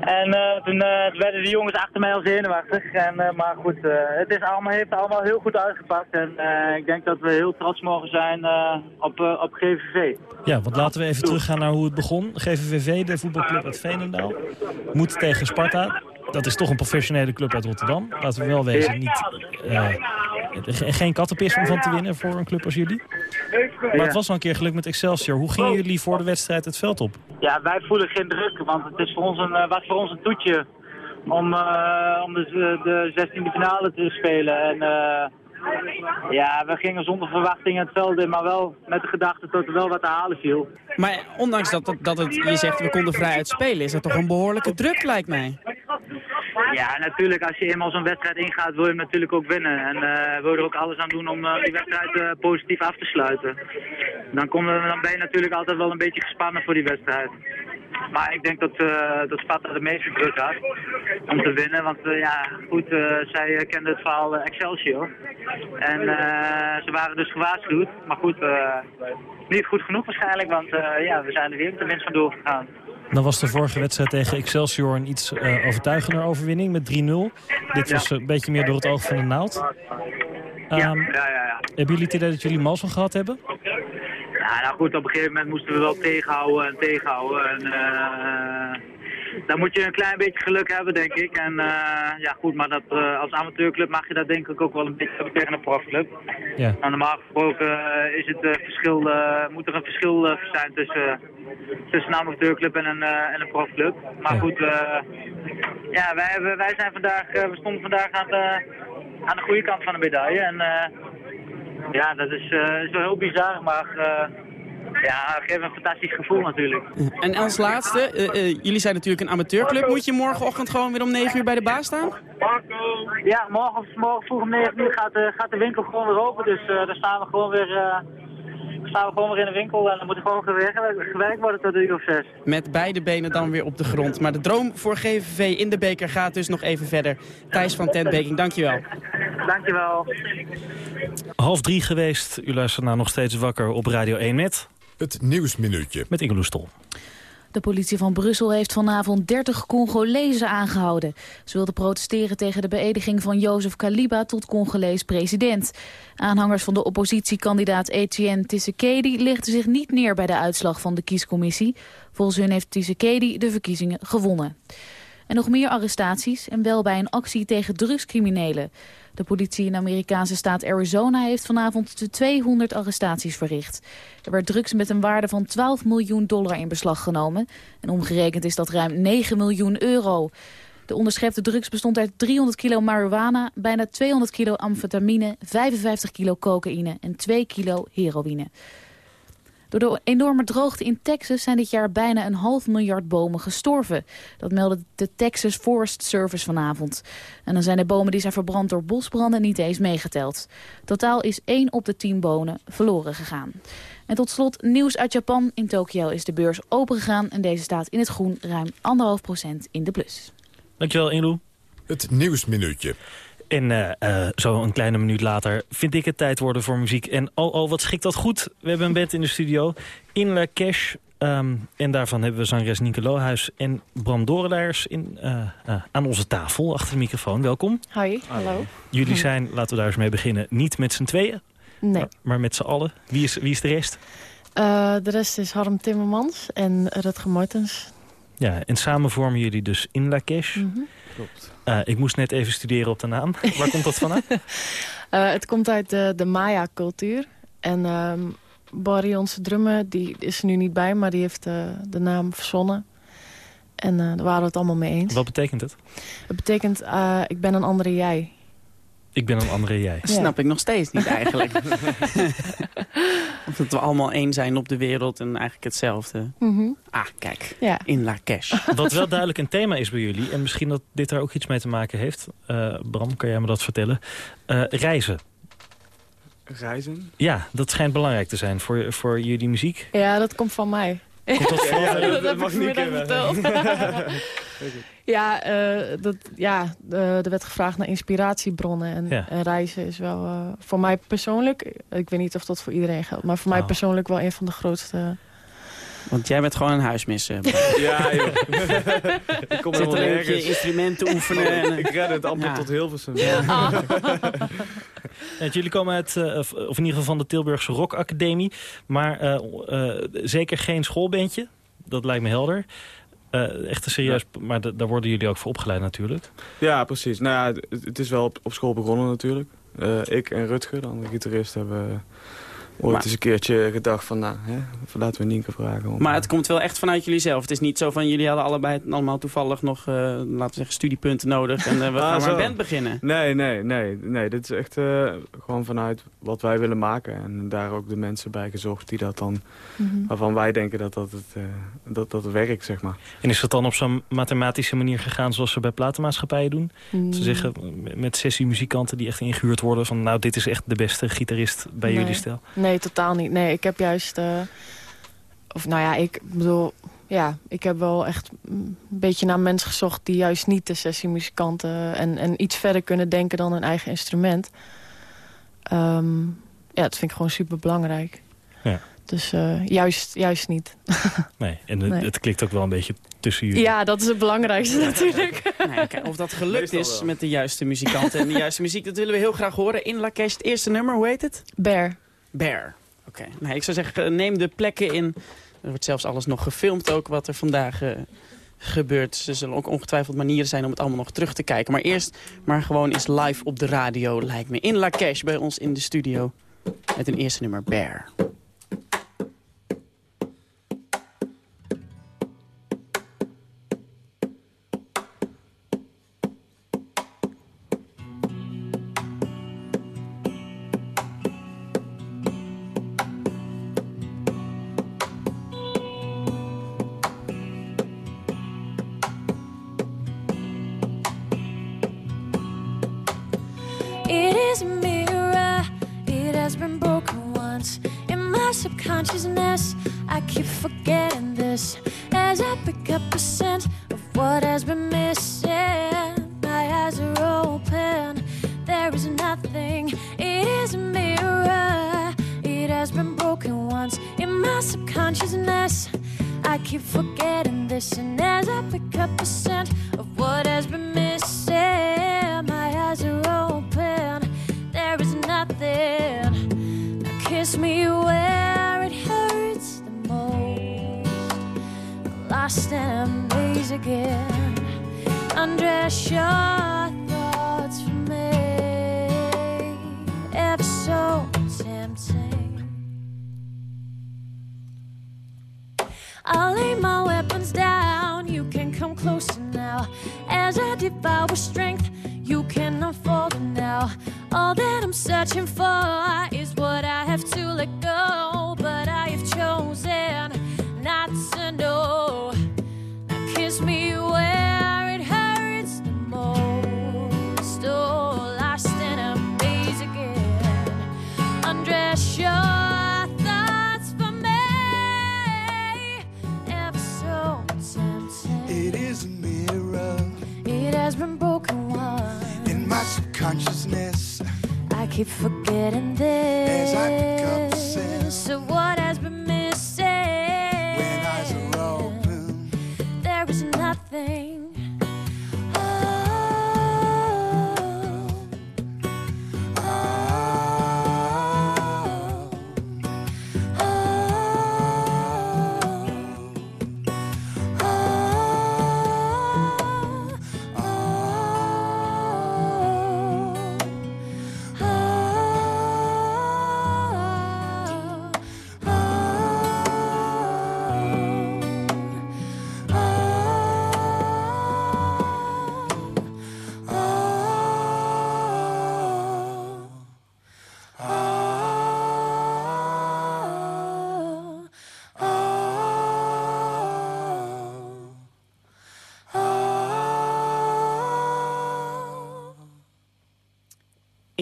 En eh, toen, eh, toen werden de jongens achter mij al zenuwachtig. En, eh, maar goed, het is allemaal, heeft allemaal heel goed uitgepakt. En ik denk dat we heel trots mogen zijn op, op GVV. Ja, want laten we even teruggaan naar hoe het begon. GVVV, de voetbalclub uit Veenendaal, moet tegen Sparta. Dat is toch een professionele club uit Rotterdam. Laten we wel wezen, niet, eh, ge- geen kattenpis om van te winnen voor een club als jullie. Maar het was al een keer geluk met Excelsior. Hoe gingen jullie voor de wedstrijd het veld op? Ja, wij voelen geen druk, want het is voor ons een, eh, was voor ons een toetje om, eh, om de, de 16e finale te spelen. En eh, ja, we gingen zonder verwachting het veld in, maar wel met de gedachte dat er wel wat te halen viel. Maar ondanks dat, het- dat het, je zegt we konden vrij uitspelen, is er toch een behoorlijke druk lijkt mij. Ja, natuurlijk, als je eenmaal zo'n wedstrijd ingaat, wil je hem natuurlijk ook winnen. En eh wil je er ook alles aan doen om eh, die wedstrijd eh, positief af te sluiten. dan, kom, dan ben je natuurlijk altijd wel een beetje gespannen voor die wedstrijd. Maar ik denk dat, dat Sparta de meeste druk had om te winnen. Want ja, goed, zij kenden het verhaal Excelsior. En ze waren dus gewaarschuwd. Maar goed, niet goed genoeg waarschijnlijk. Want ja, we zijn er weer met de winst van doorgegaan. Dan was de vorige wedstrijd tegen Excelsior een iets eh, overtuigender overwinning met 3-0. Dit was een beetje meer door het oog van de naald. Ehm, ja, ja, ja. Hebben jullie het idee dat jullie mazzel gehad hebben? Ja, nou goed, op een gegeven moment moesten we wel tegenhouden en tegenhouden. En, eh dan moet je een klein beetje geluk hebben, denk ik. En eh, ja, goed, maar dat, eh, als amateurclub mag je dat denk ik ook wel een beetje hebben tegen een profclub. Ja. Nou, normaal gesproken eh, is het, verschil, moet er een verschil zijn tussen, tussen een amateurclub en een, en een profclub. Maar Ja. goed, ja, wij, hebben, wij zijn vandaag, we stonden vandaag aan de, aan de goede kant van de medaille. En ja, dat is, is wel heel bizar, maar ja, geeft een fantastisch gevoel natuurlijk. En als laatste, eh, eh, jullie zijn natuurlijk een amateurclub. Moet je morgenochtend gewoon weer om 9 uur bij de baas staan? Ja, morgen, morgen vroeg om 9 uur gaat, de gaat de winkel gewoon weer open. Dus eh dan staan we gewoon weer, eh, staan we gewoon weer in de winkel. En dan moet er gewoon gewerkt, gewerkt worden tot een uur of zes. Met beide benen dan weer op de grond. Maar de droom voor GVV in de beker gaat dus nog even verder. Thijs van Tentbeking, dankjewel. Dankjewel. Half drie geweest. U luistert nou nog steeds wakker op Radio 1 met... Het Nieuwsminuutje. Met Ingeloes Stol. De politie van Brussel heeft vanavond 30 Congolezen aangehouden. Ze wilden protesteren tegen de beëdiging van Jozef Kaliba tot Congolees president. Aanhangers van de oppositiekandidaat Etienne Tshisekedi lichten zich niet neer bij de uitslag van de kiescommissie. Volgens hun heeft Tshisekedi de verkiezingen gewonnen. En nog meer arrestaties en wel bij een actie tegen drugscriminelen. De politie in de Amerikaanse staat Arizona heeft vanavond de 200 arrestaties verricht. Er werd drugs met een waarde van 12 miljoen dollar in beslag genomen. En omgerekend is dat ruim 9 miljoen euro. De onderschepte drugs bestond uit 300 kilo marihuana, bijna 200 kilo amfetamine, 55 kilo cocaïne en 2 kilo heroïne. Door de enorme droogte in Texas zijn dit jaar bijna een half miljard bomen gestorven. Dat meldde de Texas Forest Service vanavond. En dan zijn de bomen die zijn verbrand door bosbranden niet eens meegeteld. Totaal is 1 op de 10 bonen verloren gegaan. En tot slot nieuws uit Japan. In Tokio is de beurs opengegaan en deze staat in het groen ruim 1,5% in de plus. Dankjewel Ingeloe. Het Nieuwsminuutje. En eh, eh, zo een kleine minuut later vind ik het tijd worden voor muziek. En oh, oh, wat schikt dat goed. We hebben een band in de studio. In La Cash. ehm, en daarvan hebben we zangeres Nieke Lohuis en Bram Dorelaars in, eh, eh, aan onze tafel achter de microfoon. Welkom. Hoi, hallo. Jullie zijn, laten we daar eens mee beginnen, niet met z'n tweeën, Nee, maar, maar met z'n allen. Wie is, wie is de rest? Eh, de rest is Harm Timmermans en Rutger Mortens. Ja, en samen vormen jullie dus In La Cash. Mhm. Eh, ik moest net even studeren op de naam. Waar komt dat vandaan? Eh, het komt uit de, de Maya-cultuur. En ehm Barry, onze drummer, die is er nu niet bij, maar die heeft eh, de naam verzonnen. En daar waren we het allemaal mee eens. Wat betekent het? Het betekent, ik ben een andere jij. Ik ben een andere jij. Snap ik nog steeds niet eigenlijk. of dat we allemaal één zijn op de wereld en eigenlijk hetzelfde. Mhm. Ah, kijk. Ja. In La Cash. Wat wel duidelijk een thema is bij jullie... en misschien dat dit er ook iets mee te maken heeft... eh, Bram, kan jij me dat vertellen? Eh, reizen. Reizen? Ja, dat schijnt belangrijk te zijn voor, voor jullie muziek. Ja, dat komt van mij. Komt dat van- Ja, dat- dat heb mag ik niet vanmiddag verteld. Ja, eh, dat, ja eh, er werd gevraagd naar inspiratiebronnen. En, Ja. en reizen is wel eh, voor mij persoonlijk... Ik weet niet of dat voor iedereen geldt. Maar voor mij Oh. persoonlijk wel een van de grootste... Want jij bent gewoon een huismissen. Ja, joh. ik kom Zit op je instrumenten oefenen. En, Ik red het amper Ja. tot Hilversum. Ja, jullie komen uit, of of in ieder geval van de Tilburgse Rock Academie. Maar eh, eh, zeker geen schoolbandje. Dat lijkt me helder. Eh, echt een serieus, maar da- daar worden jullie ook voor opgeleid natuurlijk. Ja, precies. Nou ja, het, het is wel op, op school begonnen natuurlijk. Eh, ik en Rutger, de andere gitarist, hebben ooit Maar- eens een keertje gedacht van... Nou, hè, laten we Nienke vragen. om- maar het komt wel echt vanuit jullie zelf. Het is niet zo van jullie hadden allebei allemaal toevallig nog, eh, laten we zeggen, studiepunten nodig. En eh, we Ah, gaan maar een band beginnen. Nee, nee, nee, nee. Dit is echt eh, gewoon vanuit wat wij willen maken. En daar ook de mensen bij gezocht die dat dan... Mhm. Waarvan wij denken dat dat het, eh, dat, dat werkt, zeg maar. En is dat dan op zo'n mathematische manier gegaan zoals ze bij platenmaatschappijen doen? Mm. Ze zeggen met sessie muzikanten die echt ingehuurd worden van... nou, dit is echt de beste gitarist bij Nee. jullie stijl. Nee, Nee, totaal niet. Nee, ik heb juist... eh, of nou ja, ik bedoel... Ja, ik heb wel echt een beetje naar mensen gezocht... die juist niet de sessiemuzikanten... en, en iets verder kunnen denken dan hun eigen instrument. Ehm, ja, dat vind ik gewoon super belangrijk. Ja. Dus eh, juist, juist niet. Nee, en het, Nee. het klikt ook wel een beetje tussen jullie. Ja, dat is het belangrijkste natuurlijk. Kijk, of dat gelukt is met de juiste muzikanten en de juiste muziek, dat willen we heel graag horen. In La Cache, het eerste nummer, hoe heet het? Bear. Bear. Oké, nou, ik zou zeggen, eh, neem de plekken in. Er wordt zelfs alles nog gefilmd ook, wat er vandaag eh, gebeurt. Er zullen ook ongetwijfeld manieren zijn om het allemaal nog terug te kijken. Maar eerst maar gewoon eens live op de radio, lijkt me. In La Cache, bij ons in de studio. Met een eerste nummer, Bear.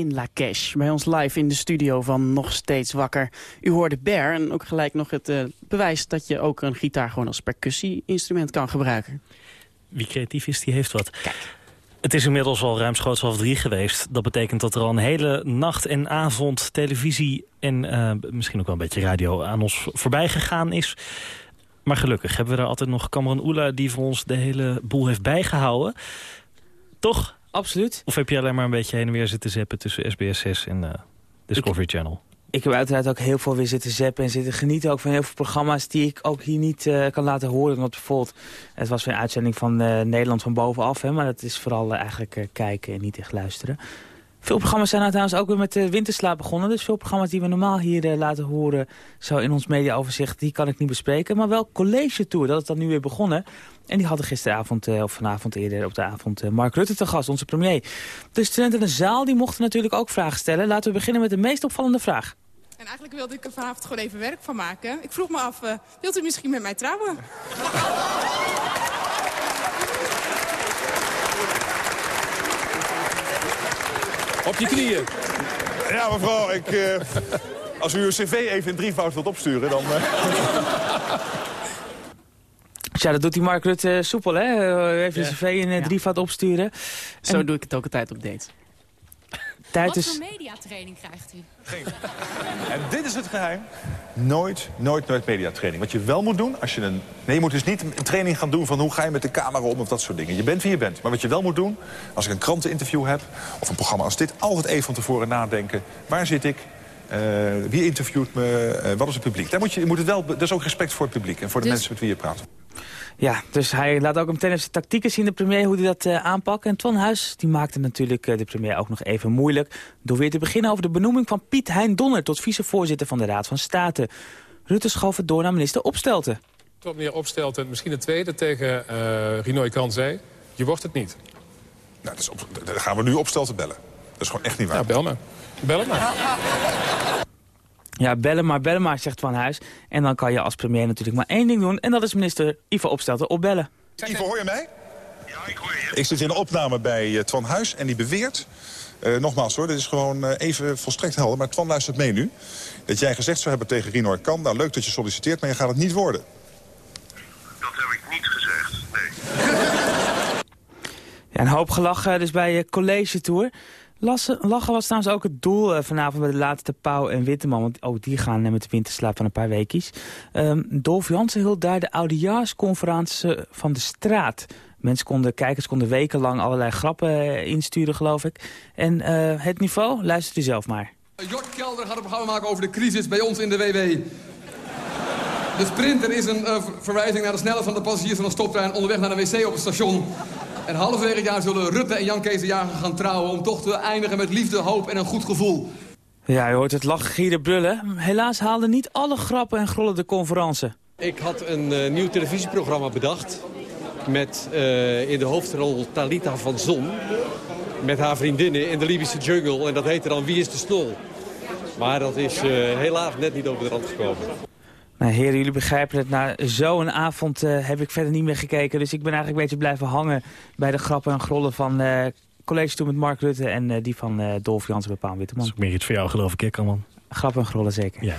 In La Cache. Bij ons live in de studio van Nog Steeds Wakker. U hoorde Bear en ook gelijk nog het eh, bewijs dat je ook een gitaar gewoon als percussie-instrument kan gebruiken. Wie creatief is, die heeft wat. Het is inmiddels al ruimschoots half drie geweest. Dat betekent dat er al een hele nacht en avond televisie... en eh, misschien ook wel een beetje radio aan ons voorbij gegaan is. Maar gelukkig hebben we daar altijd nog Cameron Oela... die voor ons de hele boel heeft bijgehouden. Toch? Absoluut. Of heb je alleen maar een beetje heen en weer zitten zappen... tussen SBS 6 en eh, Discovery Channel? Ik heb uiteraard ook heel veel weer zitten zappen en zitten genieten ook van heel veel programma's die ik ook hier niet eh, kan laten horen. Want bijvoorbeeld, het was weer een uitzending van eh, Nederland van bovenaf, hè, maar dat is vooral eigenlijk kijken en niet echt luisteren. Veel programma's zijn nou trouwens ook weer met de winterslaap begonnen. Dus veel programma's die we normaal hier eh, laten horen, zo in ons mediaoverzicht, die kan ik niet bespreken. Maar wel College Tour, dat is dan nu weer begonnen. En die hadden gisteravond, eh, of vanavond eerder op de avond, eh, Mark Rutte te gast, onze premier. De studenten in de zaal die mochten natuurlijk ook vragen stellen. Laten we beginnen met de meest opvallende vraag. En eigenlijk wilde ik er vanavond gewoon even werk van maken. Ik vroeg me af, eh, wilt u misschien met mij trouwen? Op je knieën. Ja, mevrouw, ik, eh, Als u uw cv even in drievoud wilt opsturen, dan... eh, Ja, dat doet die Mark Rutte soepel, hè? Eh, Even Ja. zijn cv in eh, drievoud opsturen. Zo En doe ik het ook altijd op dates. Tijd Wat is... voor mediatraining krijgt u? En dit is het geheim. Nooit, nooit, nooit mediatraining. Wat je wel moet doen, als je een... Nee, je moet dus niet een training gaan doen van hoe ga je met de camera om of dat soort dingen. Je bent wie je bent. Maar wat je wel moet doen, als ik een kranteninterview heb... of een programma als dit, altijd even van tevoren nadenken. Waar zit ik? Eh, wie interviewt me? Eh, wat is het publiek? Daar moet je, je moet het wel, dat is ook respect voor het publiek en voor de Dus- mensen met wie je praat. Ja, dus hij laat ook meteen even zijn tactieken zien, de premier, hoe hij dat eh, aanpakt. En Twan Huis die maakte natuurlijk eh, de premier ook nog even moeilijk... door weer te beginnen over de benoeming van Piet Hein Donner... tot vicevoorzitter van de Raad van State. Rutte schoof het door naar minister Opstelten. Tot meneer Opstelten, misschien een tweede tegen eh Rinoy Kan zei... je wordt het niet. Nou, dat is op, dan gaan we nu opstel te bellen. Dat is gewoon echt niet waar. Ja, bel maar. Bel hem maar. Ja, bellen maar, bellen maar, zegt Twan Huis. En dan kan je als premier natuurlijk maar één ding doen... en dat is minister Ivo Opstelten opbellen. Ivo, hoor je mij? Ja, ik hoor je. Ik zit in de opname bij eh, Twan Huis en die beweert... eh, nogmaals hoor, dit is gewoon eh, even volstrekt helder... maar Twan luistert mee nu. Dat jij gezegd zou hebben tegen Rino Kan... nou, leuk dat je solliciteert, maar je gaat het niet worden. Dat heb ik niet gezegd, nee. Ja, een hoop gelachen dus bij je college tour. Lassen, lachen was trouwens ook het doel eh, vanavond bij de laatste Pauw en Witteman. Want ook die gaan eh, met de winterslaap van een paar weekjes. Ehm Dolf Jansen hield daar de oudejaarsconferentie van de straat. Mensen konden, kijkers konden wekenlang allerlei grappen eh, insturen, geloof ik. En eh, het niveau, luistert u zelf maar. Jort Kelder gaat een programma maken over de crisis bij ons in de WW. De Sprinter is een eh, ver- verwijzing naar de snelheid van de passagiers van een stoptrein onderweg naar een wc op het station. En halverwege het jaar zullen Rutte en Jan Kees de Jager gaan trouwen... om toch te eindigen met liefde, hoop en een goed gevoel. Ja, je hoort het lachen, gieren, brullen. Helaas haalden niet alle grappen en grollen de conferentie. Ik had een eh, nieuw televisieprogramma bedacht. Met eh, in de hoofdrol Talita van Zon. Met haar vriendinnen in de Libische jungle. En dat heette dan Wie is de Snol? Maar dat is eh, helaas net niet over de rand gekomen. Nou, heren, jullie begrijpen het. Na zo'n avond eh, heb ik verder niet meer gekeken. Dus ik ben eigenlijk een beetje blijven hangen bij de grappen en grollen van eh college toen met Mark Rutte en eh, die van eh Dolf Jansen bij Paul Witteman. Dat is ook meer iets voor jou, geloof ik, Kamman? Grappen en grollen, zeker. Ja.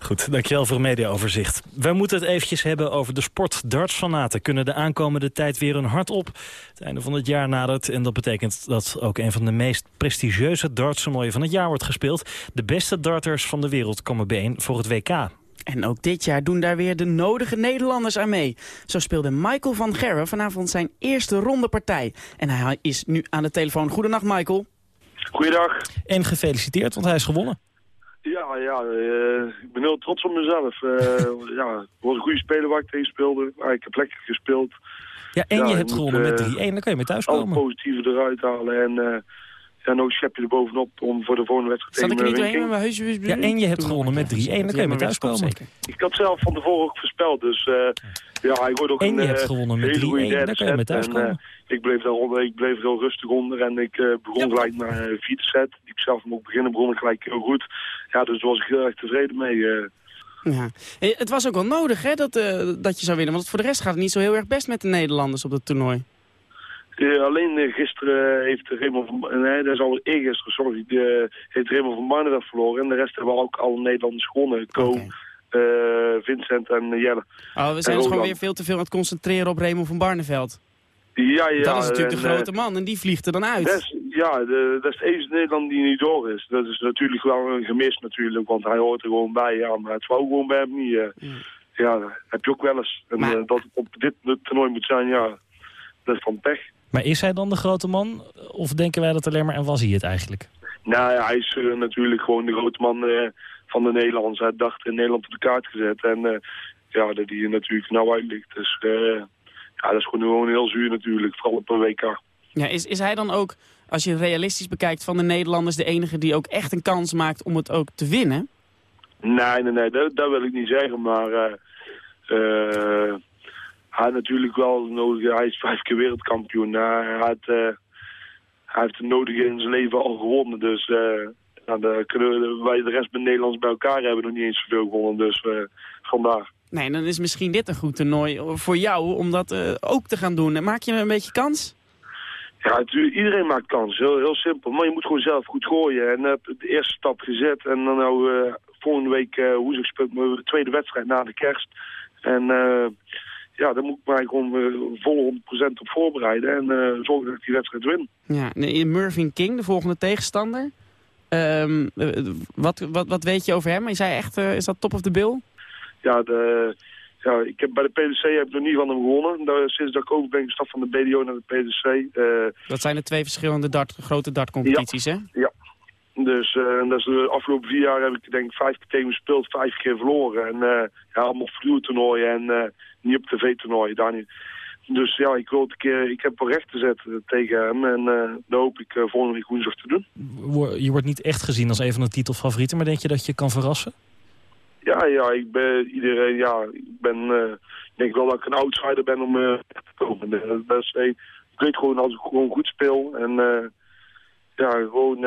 Goed, dankjewel voor het mediaoverzicht. Wij moeten het eventjes hebben over de sport. Dartsfanaten kunnen de aankomende tijd weer een hart op. Het einde van het jaar nadert en dat betekent dat ook een van de meest prestigieuze dartstoernooien van het jaar wordt gespeeld. De beste darters van de wereld komen bijeen voor het WK. En ook dit jaar doen daar weer de nodige Nederlanders aan mee. Zo speelde Michael van Gerwen vanavond zijn eerste ronde partij. En hij is nu aan de telefoon. Goedenacht, Michael. Goeiedag. En gefeliciteerd, want hij is gewonnen. Ja, ja eh, ik ben heel trots op mezelf. Eh, ja, het was een goede speler waar ik tegen speelde. Maar ik heb lekker gespeeld. Ja, en je hebt gewonnen met 3-1, eh, dan kun je mee Alle thuiskomen. positieve eruit halen. En eh, ja, nog een schepje erbovenop om voor de volgende wedstrijd Zat ik er niet doorheen met mijn heusje? Ja, en je hebt gewonnen met 3-1, dan kun je mee thuiskomen. Ik had zelf van tevoren ook voorspeld. Dus eh, ja, hij wordt ook En een je hebt eh, gewonnen met hele goede 3-1, derde dan kun je mee set. En, thuiskomen. eh, ik bleef daaronder, ik bleef heel rustig onder en ik eh, begon gelijk naar uh, vierde set. Die ik zelf mocht beginnen, begon ik gelijk heel goed. Ja, dus daar was ik heel erg tevreden mee. eh. Ja. Het was ook wel nodig hè, dat, eh, dat je zou winnen. Want voor de rest gaat het niet zo heel erg best met de Nederlanders op het toernooi. Eh, alleen eh, gisteren heeft Raymond van... Nee, dat is al eergisteren, sorry. heeft Raymond van Barneveld verloren. En de rest hebben ook alle Nederlanders gewonnen. Co, eh, Vincent en Jelle. Oh, we zijn dus gewoon weer veel te veel aan het concentreren op Raymond van Barneveld. Ja, ja. dat is natuurlijk en, de grote man en die vliegt er dan uit. Ja, de, dat is de enige Nederlander die niet door is. Dat is natuurlijk wel een gemis natuurlijk, want hij hoort er gewoon bij. Ja, maar het wou gewoon bij hem niet. Ja, heb je ook wel eens. En dat het op dit toernooi moet zijn, ja, dat is van pech. Maar is hij dan de grote man? Of denken wij dat alleen maar en was hij het eigenlijk? Nou ja, hij is eh, natuurlijk gewoon de grote man eh, van de Nederlanders. Hij dacht in Nederland op de kaart gezet. En eh, ja, dat die er natuurlijk nou uit ligt. Dus eh, ja, dat is gewoon, gewoon heel zuur natuurlijk, vooral op een WK. Ja, is, is hij dan ook, als je realistisch bekijkt van de Nederlanders... de enige die ook echt een kans maakt om het ook te winnen? Nee, nee, nee, dat, dat wil ik niet zeggen, maar eh, eh, hij heeft natuurlijk wel nodig, hij is vijf keer wereldkampioen. Hij, had, eh, hij heeft het nodige in zijn leven al gewonnen, dus eh, nou, we, wij de rest met Nederlands bij elkaar hebben nog niet eens zoveel gewonnen, dus eh, vandaar. Nee, dan is misschien dit een goed toernooi voor jou om dat eh, ook te gaan doen. Maak je een beetje kans? Ja, natuurlijk, iedereen maakt kans. Heel, heel simpel. Maar je moet gewoon zelf goed gooien. En heb de eerste stap gezet. En dan nou, eh, volgende week eh woensdag speelt mijn de tweede wedstrijd na de kerst. En eh, ja, daar moet ik mij gewoon uh, vol 100% op voorbereiden. En eh, zorgen dat ik die wedstrijd win. Ja, nee, Mervyn King, de volgende tegenstander. Ehm, eh, wat, wat, wat weet je over hem? Is hij echt, eh, is dat top of the bill? Ja, de, ja ik heb, bij de PDC heb ik nog niet van hem gewonnen. Daar, sinds dat ik over ben gestapt van de BDO naar de PDC. Dat zijn de twee verschillende dart, grote dartcompetities, hè? Ja. Dus en dat is de afgelopen vier jaar heb ik denk ik vijf keer tegen gespeeld, vijf keer verloren. En ja, allemaal vloertoernooien en niet op tv-toernooien, daar niet. Dus ja, ik wil het een keer, ik heb wel recht te zetten tegen hem. En eh dat hoop ik eh, volgende week woensdag te doen. Je wordt niet echt gezien als een van de titelfavorieten, maar denk je dat je kan verrassen? Ja, ja, ik ben iedereen, ja, ik ben, eh, ik denk wel dat ik een outsider ben om echt te komen. Dat is, ik weet gewoon als ik gewoon goed speel en ja, gewoon,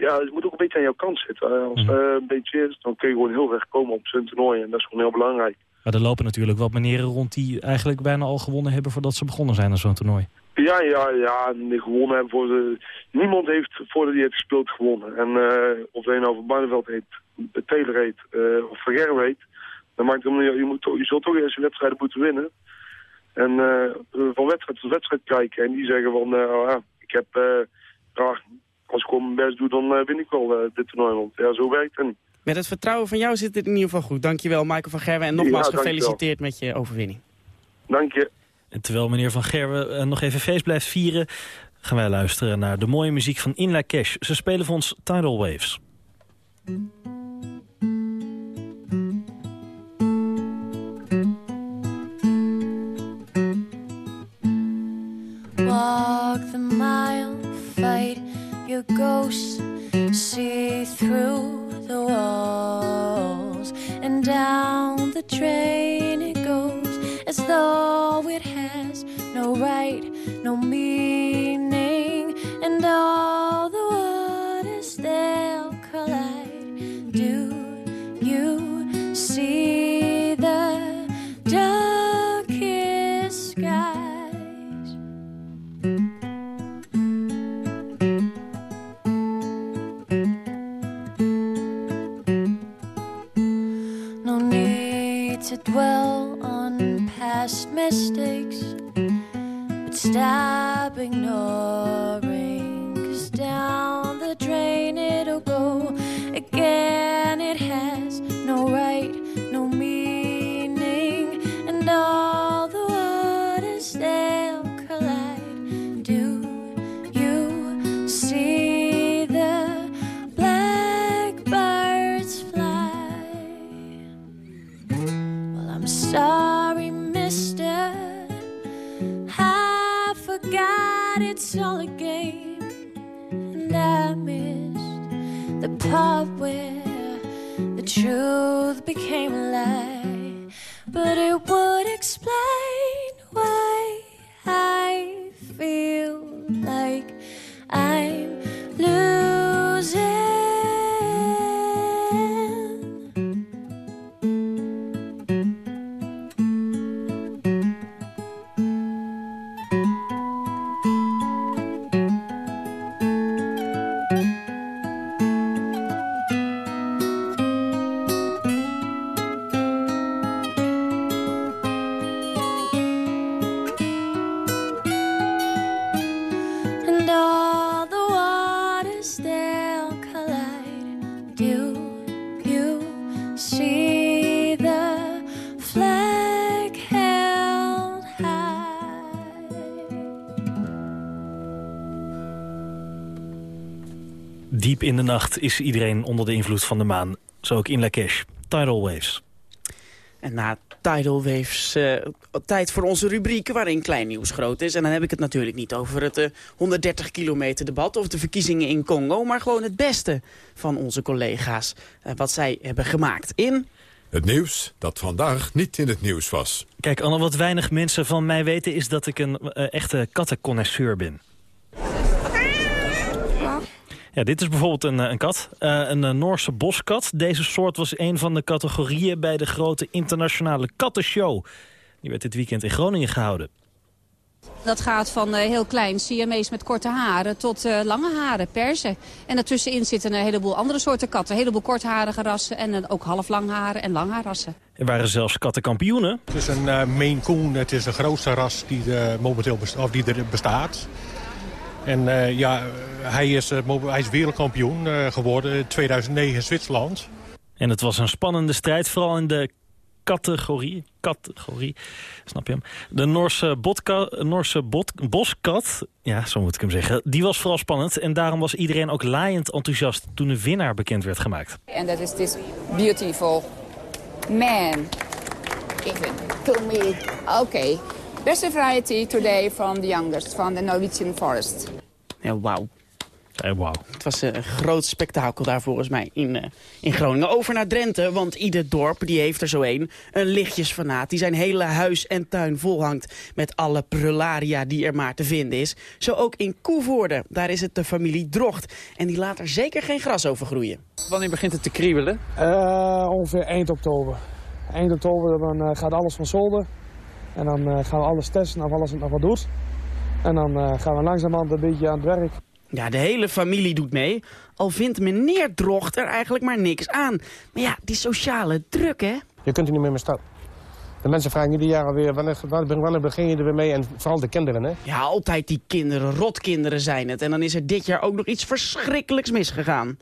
ja, het moet ook een beetje aan jouw kant zitten. Als het eh, een beetje is, dan kun je gewoon heel ver komen op zijn toernooi en dat is gewoon heel belangrijk. Maar er lopen natuurlijk wat meneren rond die eigenlijk bijna al gewonnen hebben voordat ze begonnen zijn aan zo'n toernooi. Ja, ja, ja, gewonnen hebben voor de... Niemand heeft voordat hij heeft gespeeld gewonnen. En eh, of hij nou van Barneveld heet, Taylor heet, eh, of Vergerwe heet, dan maakt het. Je, moet, je zult toch eerst je wedstrijden moeten winnen. En eh, van wedstrijd tot wedstrijd kijken. En die zeggen van, eh, oh ja, ik heb... eh, ja, als ik gewoon mijn best doe, dan eh, win ik wel eh, dit toernooi. Want ja, zo werkt het. Met het vertrouwen van jou zit het in ieder geval goed. Dankjewel, Michael van Gerwen. En nogmaals Ja, gefeliciteerd met je overwinning. Dank je. En terwijl meneer Van Gerwen eh, nog even feest blijft vieren... gaan wij luisteren naar de mooie muziek van Inla Cash. Ze spelen voor ons Tidal Waves. Walk the mile, fight your ghosts, no Diep in de nacht is iedereen onder de invloed van de maan. Zo ook in Cash. Tidal Waves. En na Tidal Waves, eh, tijd voor onze rubrieken waarin klein nieuws groot is. En dan heb ik het natuurlijk niet over het eh, 130 kilometer debat of de verkiezingen in Congo. Maar gewoon het beste van onze collega's. eh, wat zij hebben gemaakt in... Het nieuws dat vandaag niet in het nieuws was. Kijk, Anne, wat weinig mensen van mij weten... is dat ik een eh, echte kattenconnoisseur ben. Ja, dit is bijvoorbeeld een, eh, een kat. Eh, een eh, Noorse boskat. Deze soort was een van de categorieën... bij de grote internationale kattenshow. Die werd dit weekend in Groningen gehouden. Dat gaat van eh, heel klein Siamees met korte haren tot eh, lange haren, persen. En daartussenin zitten een heleboel andere soorten katten. Een heleboel kortharige rassen en ook halflangharen en langhaarrassen. Er waren zelfs kattenkampioenen. Het is een Maine Coon. Het is de grootste ras die, er momenteel best- of die er bestaat. En eh, ja, hij is, eh, hij is wereldkampioen eh, geworden in 2009 in Zwitserland. En het was een spannende strijd, vooral in de categorie. Categorie, snap je hem? De Noorse, botka, Noorse bot, boskat, ja, zo moet ik hem zeggen, die was vooral spannend. En daarom was iedereen ook laaiend enthousiast toen de winnaar bekend werd gemaakt. And that is this beautiful man. Even to me. Okay. Best variety today from the youngest, from the Norwegian forest. Ja, wauw. Wauw. Het was eh, een groot spektakel daar volgens mij in, eh, in Groningen. Over naar Drenthe, want ieder dorp die heeft er zo een. Een lichtjesfanaat die zijn hele huis en tuin volhangt... met alle prularia die er maar te vinden is. Zo ook in Koevoorde. Daar is het de familie Drocht. En die laat er zeker geen gras over groeien. Wanneer begint het te kriebelen? Eh, ongeveer eind oktober. Eind oktober dan, eh, gaat alles van zolder. En dan eh, gaan we alles testen of alles het nog wat doet. En dan eh, gaan we langzamerhand een beetje aan het werk. Ja, de hele familie doet mee. Al vindt meneer Drocht er eigenlijk maar niks aan. Maar ja, die sociale druk, hè? Je kunt er niet meer mee starten. De mensen vragen ieder jaar alweer, wanneer, wanneer, wanneer begin je er weer mee? En vooral de kinderen, hè? Ja, altijd die kinderen, rotkinderen zijn het. En dan is er dit jaar ook nog iets verschrikkelijks misgegaan.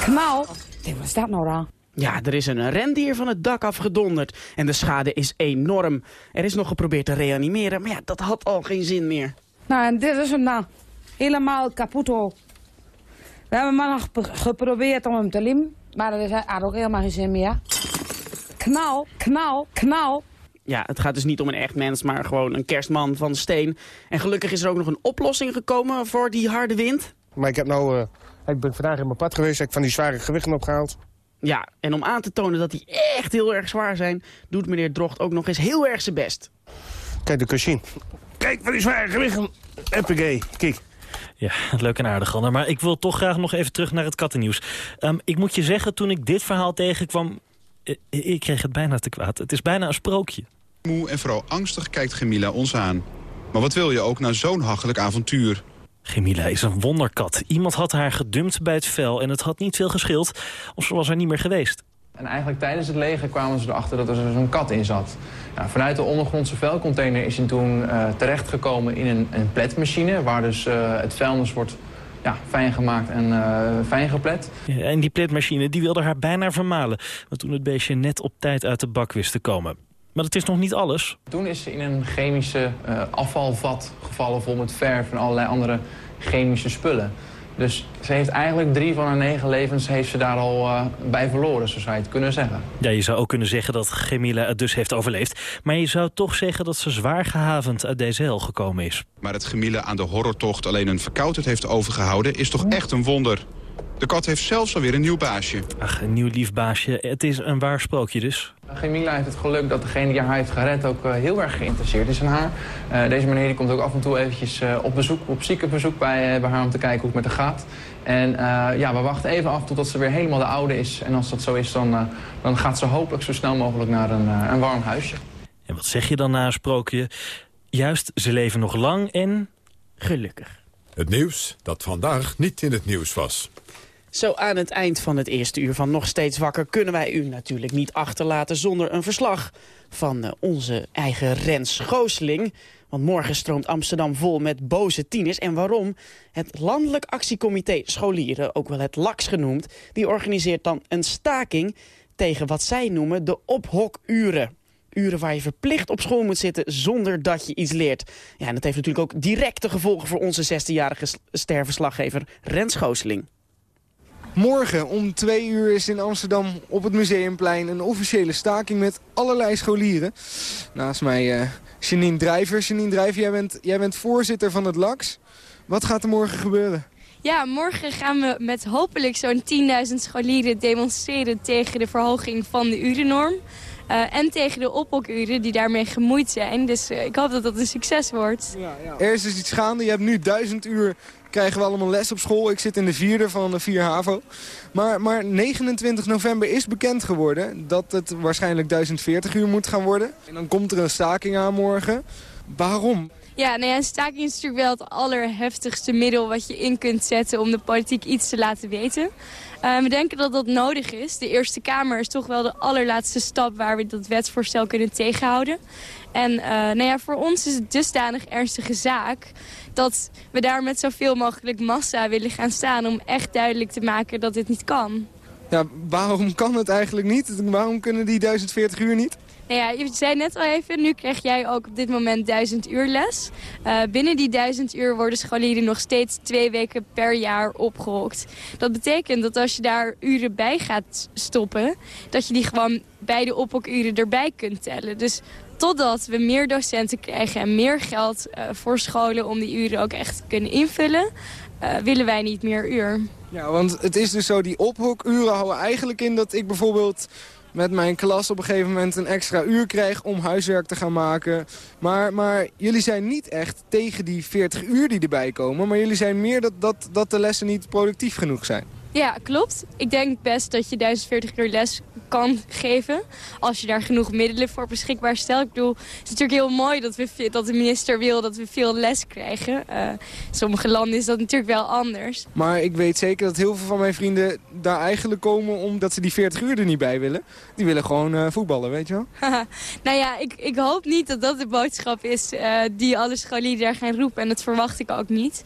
Knal? Wat was dat nou dan? Ja, er is een rendier van het dak afgedonderd. En de schade is enorm. Er is nog geprobeerd te reanimeren, maar ja, dat had al geen zin meer. Nou, en dit is hem dan. Helemaal kapot hoor. We hebben maar nog ge- geprobeerd om hem te lim. Maar dat is, had ook helemaal geen zin meer. Knal, knal, knal. Ja, het gaat dus niet om een echt mens, maar gewoon een kerstman van steen. En gelukkig is er ook nog een oplossing gekomen voor die harde wind. Maar ik heb nou, eh, ik ben vandaag in mijn pad geweest, heb ik van die zware gewichten opgehaald. Ja, en om aan te tonen dat die echt heel erg zwaar zijn... doet meneer Drocht ook nog eens heel erg zijn best. Kijk, de kussien. Kijk, van die zware gewichten. Eppigay, kijk. Ja, leuk en aardig, Anne. Maar ik wil toch graag nog even terug naar het kattennieuws. Ehm, ik moet je zeggen, toen ik dit verhaal tegenkwam... eh, ik kreeg het bijna te kwaad. Het is bijna een sprookje. Moe en vooral angstig kijkt Gemila ons aan. Maar wat wil je ook na zo'n hachelijk avontuur? Gemila is een wonderkat. Iemand had haar gedumpt bij het vel en het had niet veel gescheeld. Of ze was er niet meer geweest. En eigenlijk tijdens het leger kwamen ze erachter dat er zo'n kat in zat. Ja, vanuit de ondergrondse vuilcontainer is hij toen eh, terechtgekomen in een, een pletmachine... waar dus eh, het vuilnis wordt ja, fijn gemaakt en eh, fijn geplet. En die pletmachine die wilde haar bijna vermalen. Maar toen het beestje net op tijd uit de bak wist te komen. Maar dat is nog niet alles. Toen is ze in een chemische eh, afvalvat gevallen vol met verf en allerlei andere chemische spullen. Dus ze heeft eigenlijk drie van haar negen levens heeft ze daar al eh, bij verloren, zo zou je het kunnen zeggen. Ja, je zou ook kunnen zeggen dat Gemila het dus heeft overleefd. Maar je zou toch zeggen dat ze zwaar gehavend uit deze hel gekomen is. Maar het Gemila aan de horrortocht alleen een verkoudheid heeft overgehouden... is toch echt een wonder. De kat heeft zelfs alweer een nieuw baasje. Ach, een nieuw lief baasje. Het is een waar sprookje dus. Gemila heeft het geluk dat degene die haar heeft gered ook eh, heel erg geïnteresseerd is in haar. Eh, deze meneer die komt ook af en toe eventjes eh, op bezoek, op ziekenbezoek bij, bij haar om te kijken hoe het met haar gaat. En eh, ja, we wachten even af totdat ze weer helemaal de oude is. En als dat zo is, dan, eh, dan gaat ze hopelijk zo snel mogelijk naar een, een warm huisje. En wat zeg je dan na een sprookje? Juist, ze leven nog lang en... Gelukkig. Het nieuws dat vandaag niet in het nieuws was. Zo aan het eind van het eerste uur van Nog Steeds Wakker... kunnen wij u natuurlijk niet achterlaten zonder een verslag van eh, onze eigen Rens Goosling. Want morgen stroomt Amsterdam vol met boze tieners. En waarom? Het Landelijk Actiecomité Scholieren, ook wel het LAX genoemd... die organiseert dan een staking tegen wat zij noemen de ophokuren. Uren waar je verplicht op school moet zitten zonder dat je iets leert. Ja, en dat heeft natuurlijk ook directe gevolgen voor onze 16-jarige sterverslaggever Rens Goosling. Morgen om twee uur is in Amsterdam op het Museumplein een officiële staking met allerlei scholieren. Naast mij eh Janine Drijver. Janine Drijver, jij bent, jij bent voorzitter van het LAX. Wat gaat er morgen gebeuren? Ja, morgen gaan we met hopelijk zo'n 10.000 scholieren demonstreren tegen de verhoging van de urennorm. Eh, en tegen de ophokuren die daarmee gemoeid zijn. Dus eh, ik hoop dat dat een succes wordt. Ja, ja. Er is iets gaande. Je hebt nu duizend uur krijgen we allemaal les op school. Ik zit in de vierde van de 4 HAVO. Maar, maar 29 november is bekend geworden dat het waarschijnlijk 1040 uur moet gaan worden. En dan komt er een staking aan morgen. Waarom? Ja, nou ja, staking is natuurlijk wel het allerheftigste middel wat je in kunt zetten om de politiek iets te laten weten. Uh, we denken dat dat nodig is. De Eerste Kamer is toch wel de allerlaatste stap waar we dat wetsvoorstel kunnen tegenhouden. En uh, nou ja, voor ons is het dusdanig ernstige zaak dat we daar met zoveel mogelijk massa willen gaan staan om echt duidelijk te maken dat dit niet kan. Ja, waarom kan het eigenlijk niet? Waarom kunnen die 1040 uur niet? Nou ja, je zei net al even, nu krijg jij ook op dit moment 1000 uur les. Uh, binnen die 1000 uur worden scholieren nog steeds twee weken per jaar opgehokt. Dat betekent dat als je daar uren bij gaat stoppen, dat je die gewoon bij de ophokuren erbij kunt tellen. Dus totdat we meer docenten krijgen en meer geld uh, voor scholen om die uren ook echt te kunnen invullen, uh, willen wij niet meer uur. Ja, want het is dus zo, die ophokuren houden eigenlijk in dat ik bijvoorbeeld met mijn klas op een gegeven moment een extra uur krijg om huiswerk te gaan maken. Maar, maar jullie zijn niet echt tegen die 40 uur die erbij komen. Maar jullie zijn meer dat, dat, dat de lessen niet productief genoeg zijn. Ja, klopt. Ik denk best dat je 1040 uur les kan geven. Als je daar genoeg middelen voor beschikbaar stelt. Ik bedoel, het is natuurlijk heel mooi dat, we, dat de minister wil dat we veel les krijgen. Uh, sommige landen is dat natuurlijk wel anders. Maar ik weet zeker dat heel veel van mijn vrienden daar eigenlijk komen omdat ze die 40 uur er niet bij willen. Die willen gewoon uh, voetballen, weet je wel? nou ja, ik, ik hoop niet dat dat de boodschap is uh, die alle scholieren daar gaan roepen. En dat verwacht ik ook niet.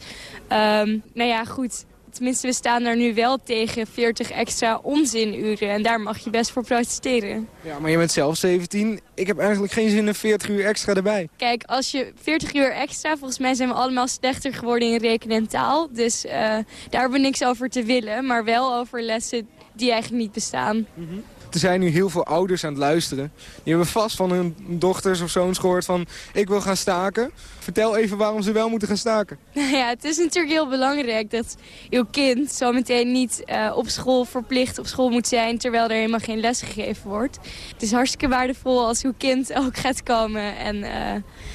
Um, nou ja, goed. Tenminste, we staan er nu wel tegen 40 extra onzinuren. En daar mag je best voor protesteren. Ja, maar je bent zelf 17. Ik heb eigenlijk geen zin in 40 uur extra erbij. Kijk, als je 40 uur extra... Volgens mij zijn we allemaal slechter geworden in rekenen en taal. Dus uh, daar hebben we niks over te willen. Maar wel over lessen die eigenlijk niet bestaan. Mm -hmm. Er zijn nu heel veel ouders aan het luisteren. Die hebben vast van hun dochters of zoons gehoord van... ik wil gaan staken. Vertel even waarom ze wel moeten gaan staken. Nou ja, het is natuurlijk heel belangrijk dat uw kind zometeen niet uh, op school verplicht op school moet zijn... terwijl er helemaal geen les gegeven wordt. Het is hartstikke waardevol als uw kind ook gaat komen... en uh,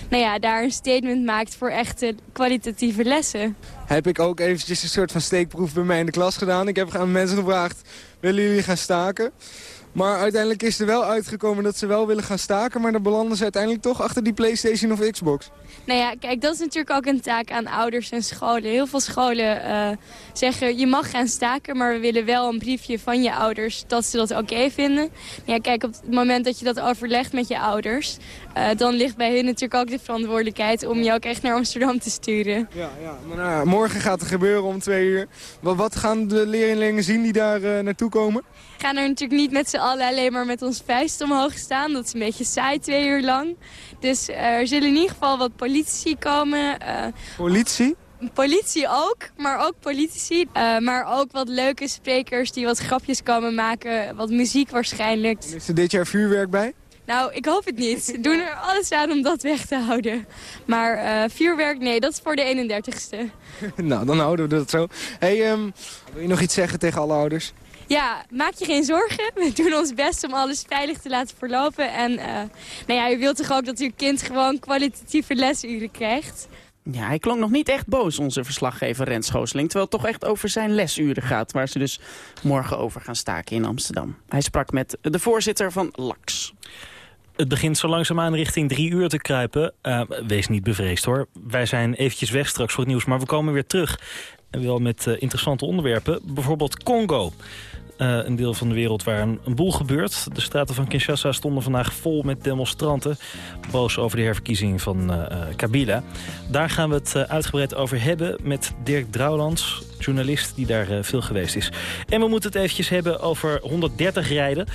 nou ja, daar een statement maakt voor echte kwalitatieve lessen. Heb ik ook eventjes een soort van steekproef bij mij in de klas gedaan. Ik heb aan mensen gevraagd, willen jullie gaan staken? Maar uiteindelijk is er wel uitgekomen dat ze wel willen gaan staken... maar dan belanden ze uiteindelijk toch achter die Playstation of Xbox. Nou ja, kijk, dat is natuurlijk ook een taak aan ouders en scholen. Heel veel scholen uh, zeggen, je mag gaan staken... maar we willen wel een briefje van je ouders dat ze dat oké okay vinden. Ja, kijk, op het moment dat je dat overlegt met je ouders... Uh, dan ligt bij hun natuurlijk ook de verantwoordelijkheid... om je ook echt naar Amsterdam te sturen. Ja, ja. maar nou, morgen gaat het gebeuren om twee uur. Wat, wat gaan de leerlingen zien die daar uh, naartoe komen? gaan er natuurlijk niet met z'n allen alleen maar met ons vuist omhoog staan. Dat is een beetje saai, twee uur lang. Dus er zullen in ieder geval wat politici komen. Uh, politie? Politie ook, maar ook politici. Uh, maar ook wat leuke sprekers die wat grapjes komen maken. Wat muziek waarschijnlijk. En is er dit jaar vuurwerk bij? Nou, ik hoop het niet. We doen er alles aan om dat weg te houden. Maar uh, vuurwerk, nee, dat is voor de 31ste. nou, dan houden we dat zo. Hey, um, wil je nog iets zeggen tegen alle ouders? Ja, maak je geen zorgen. We doen ons best om alles veilig te laten verlopen. En uh, nou ja, u wilt toch ook dat uw kind gewoon kwalitatieve lesuren krijgt? Ja, hij klonk nog niet echt boos, onze verslaggever Rens Schoosling. Terwijl het toch echt over zijn lesuren gaat, waar ze dus morgen over gaan staken in Amsterdam. Hij sprak met de voorzitter van LAX. Het begint zo langzaamaan richting drie uur te kruipen. Uh, wees niet bevreesd hoor. Wij zijn eventjes weg straks voor het nieuws, maar we komen weer terug. En wel met uh, interessante onderwerpen. Bijvoorbeeld Congo. Uh, een deel van de wereld waar een, een, boel gebeurt. De straten van Kinshasa stonden vandaag vol met demonstranten. Boos over de herverkiezing van uh, Kabila. Daar gaan we het uitgebreid over hebben met Dirk Drouwlands, journalist die daar veel geweest is. En we moeten het eventjes hebben over 130 rijden.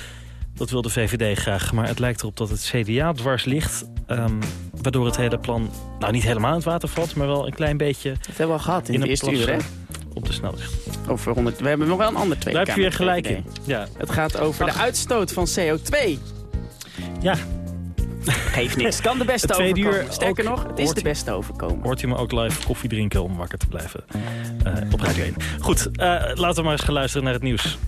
Dat wil de VVD graag, maar het lijkt erop dat het CDA dwars ligt. Um, waardoor het hele plan nou niet helemaal in het water valt... maar wel een klein beetje... Dat hebben we al gehad in, het eerste uur, hè? Op de snelweg. Over 100, we hebben nog wel een ander Tweede Daar heb je weer gelijk in. Ja. Het gaat over Ach. de uitstoot van CO2. Ja. Geeft niks. Kan de beste overkomen. Sterker nog, het is de beste overkomen. Hoort u me ook live koffie drinken om wakker te blijven. Uh, op Radio 1. Goed, uh, laten we maar eens gaan luisteren naar het nieuws.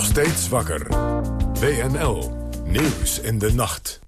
Steeds wakker. WNL. Nieuws in de nacht.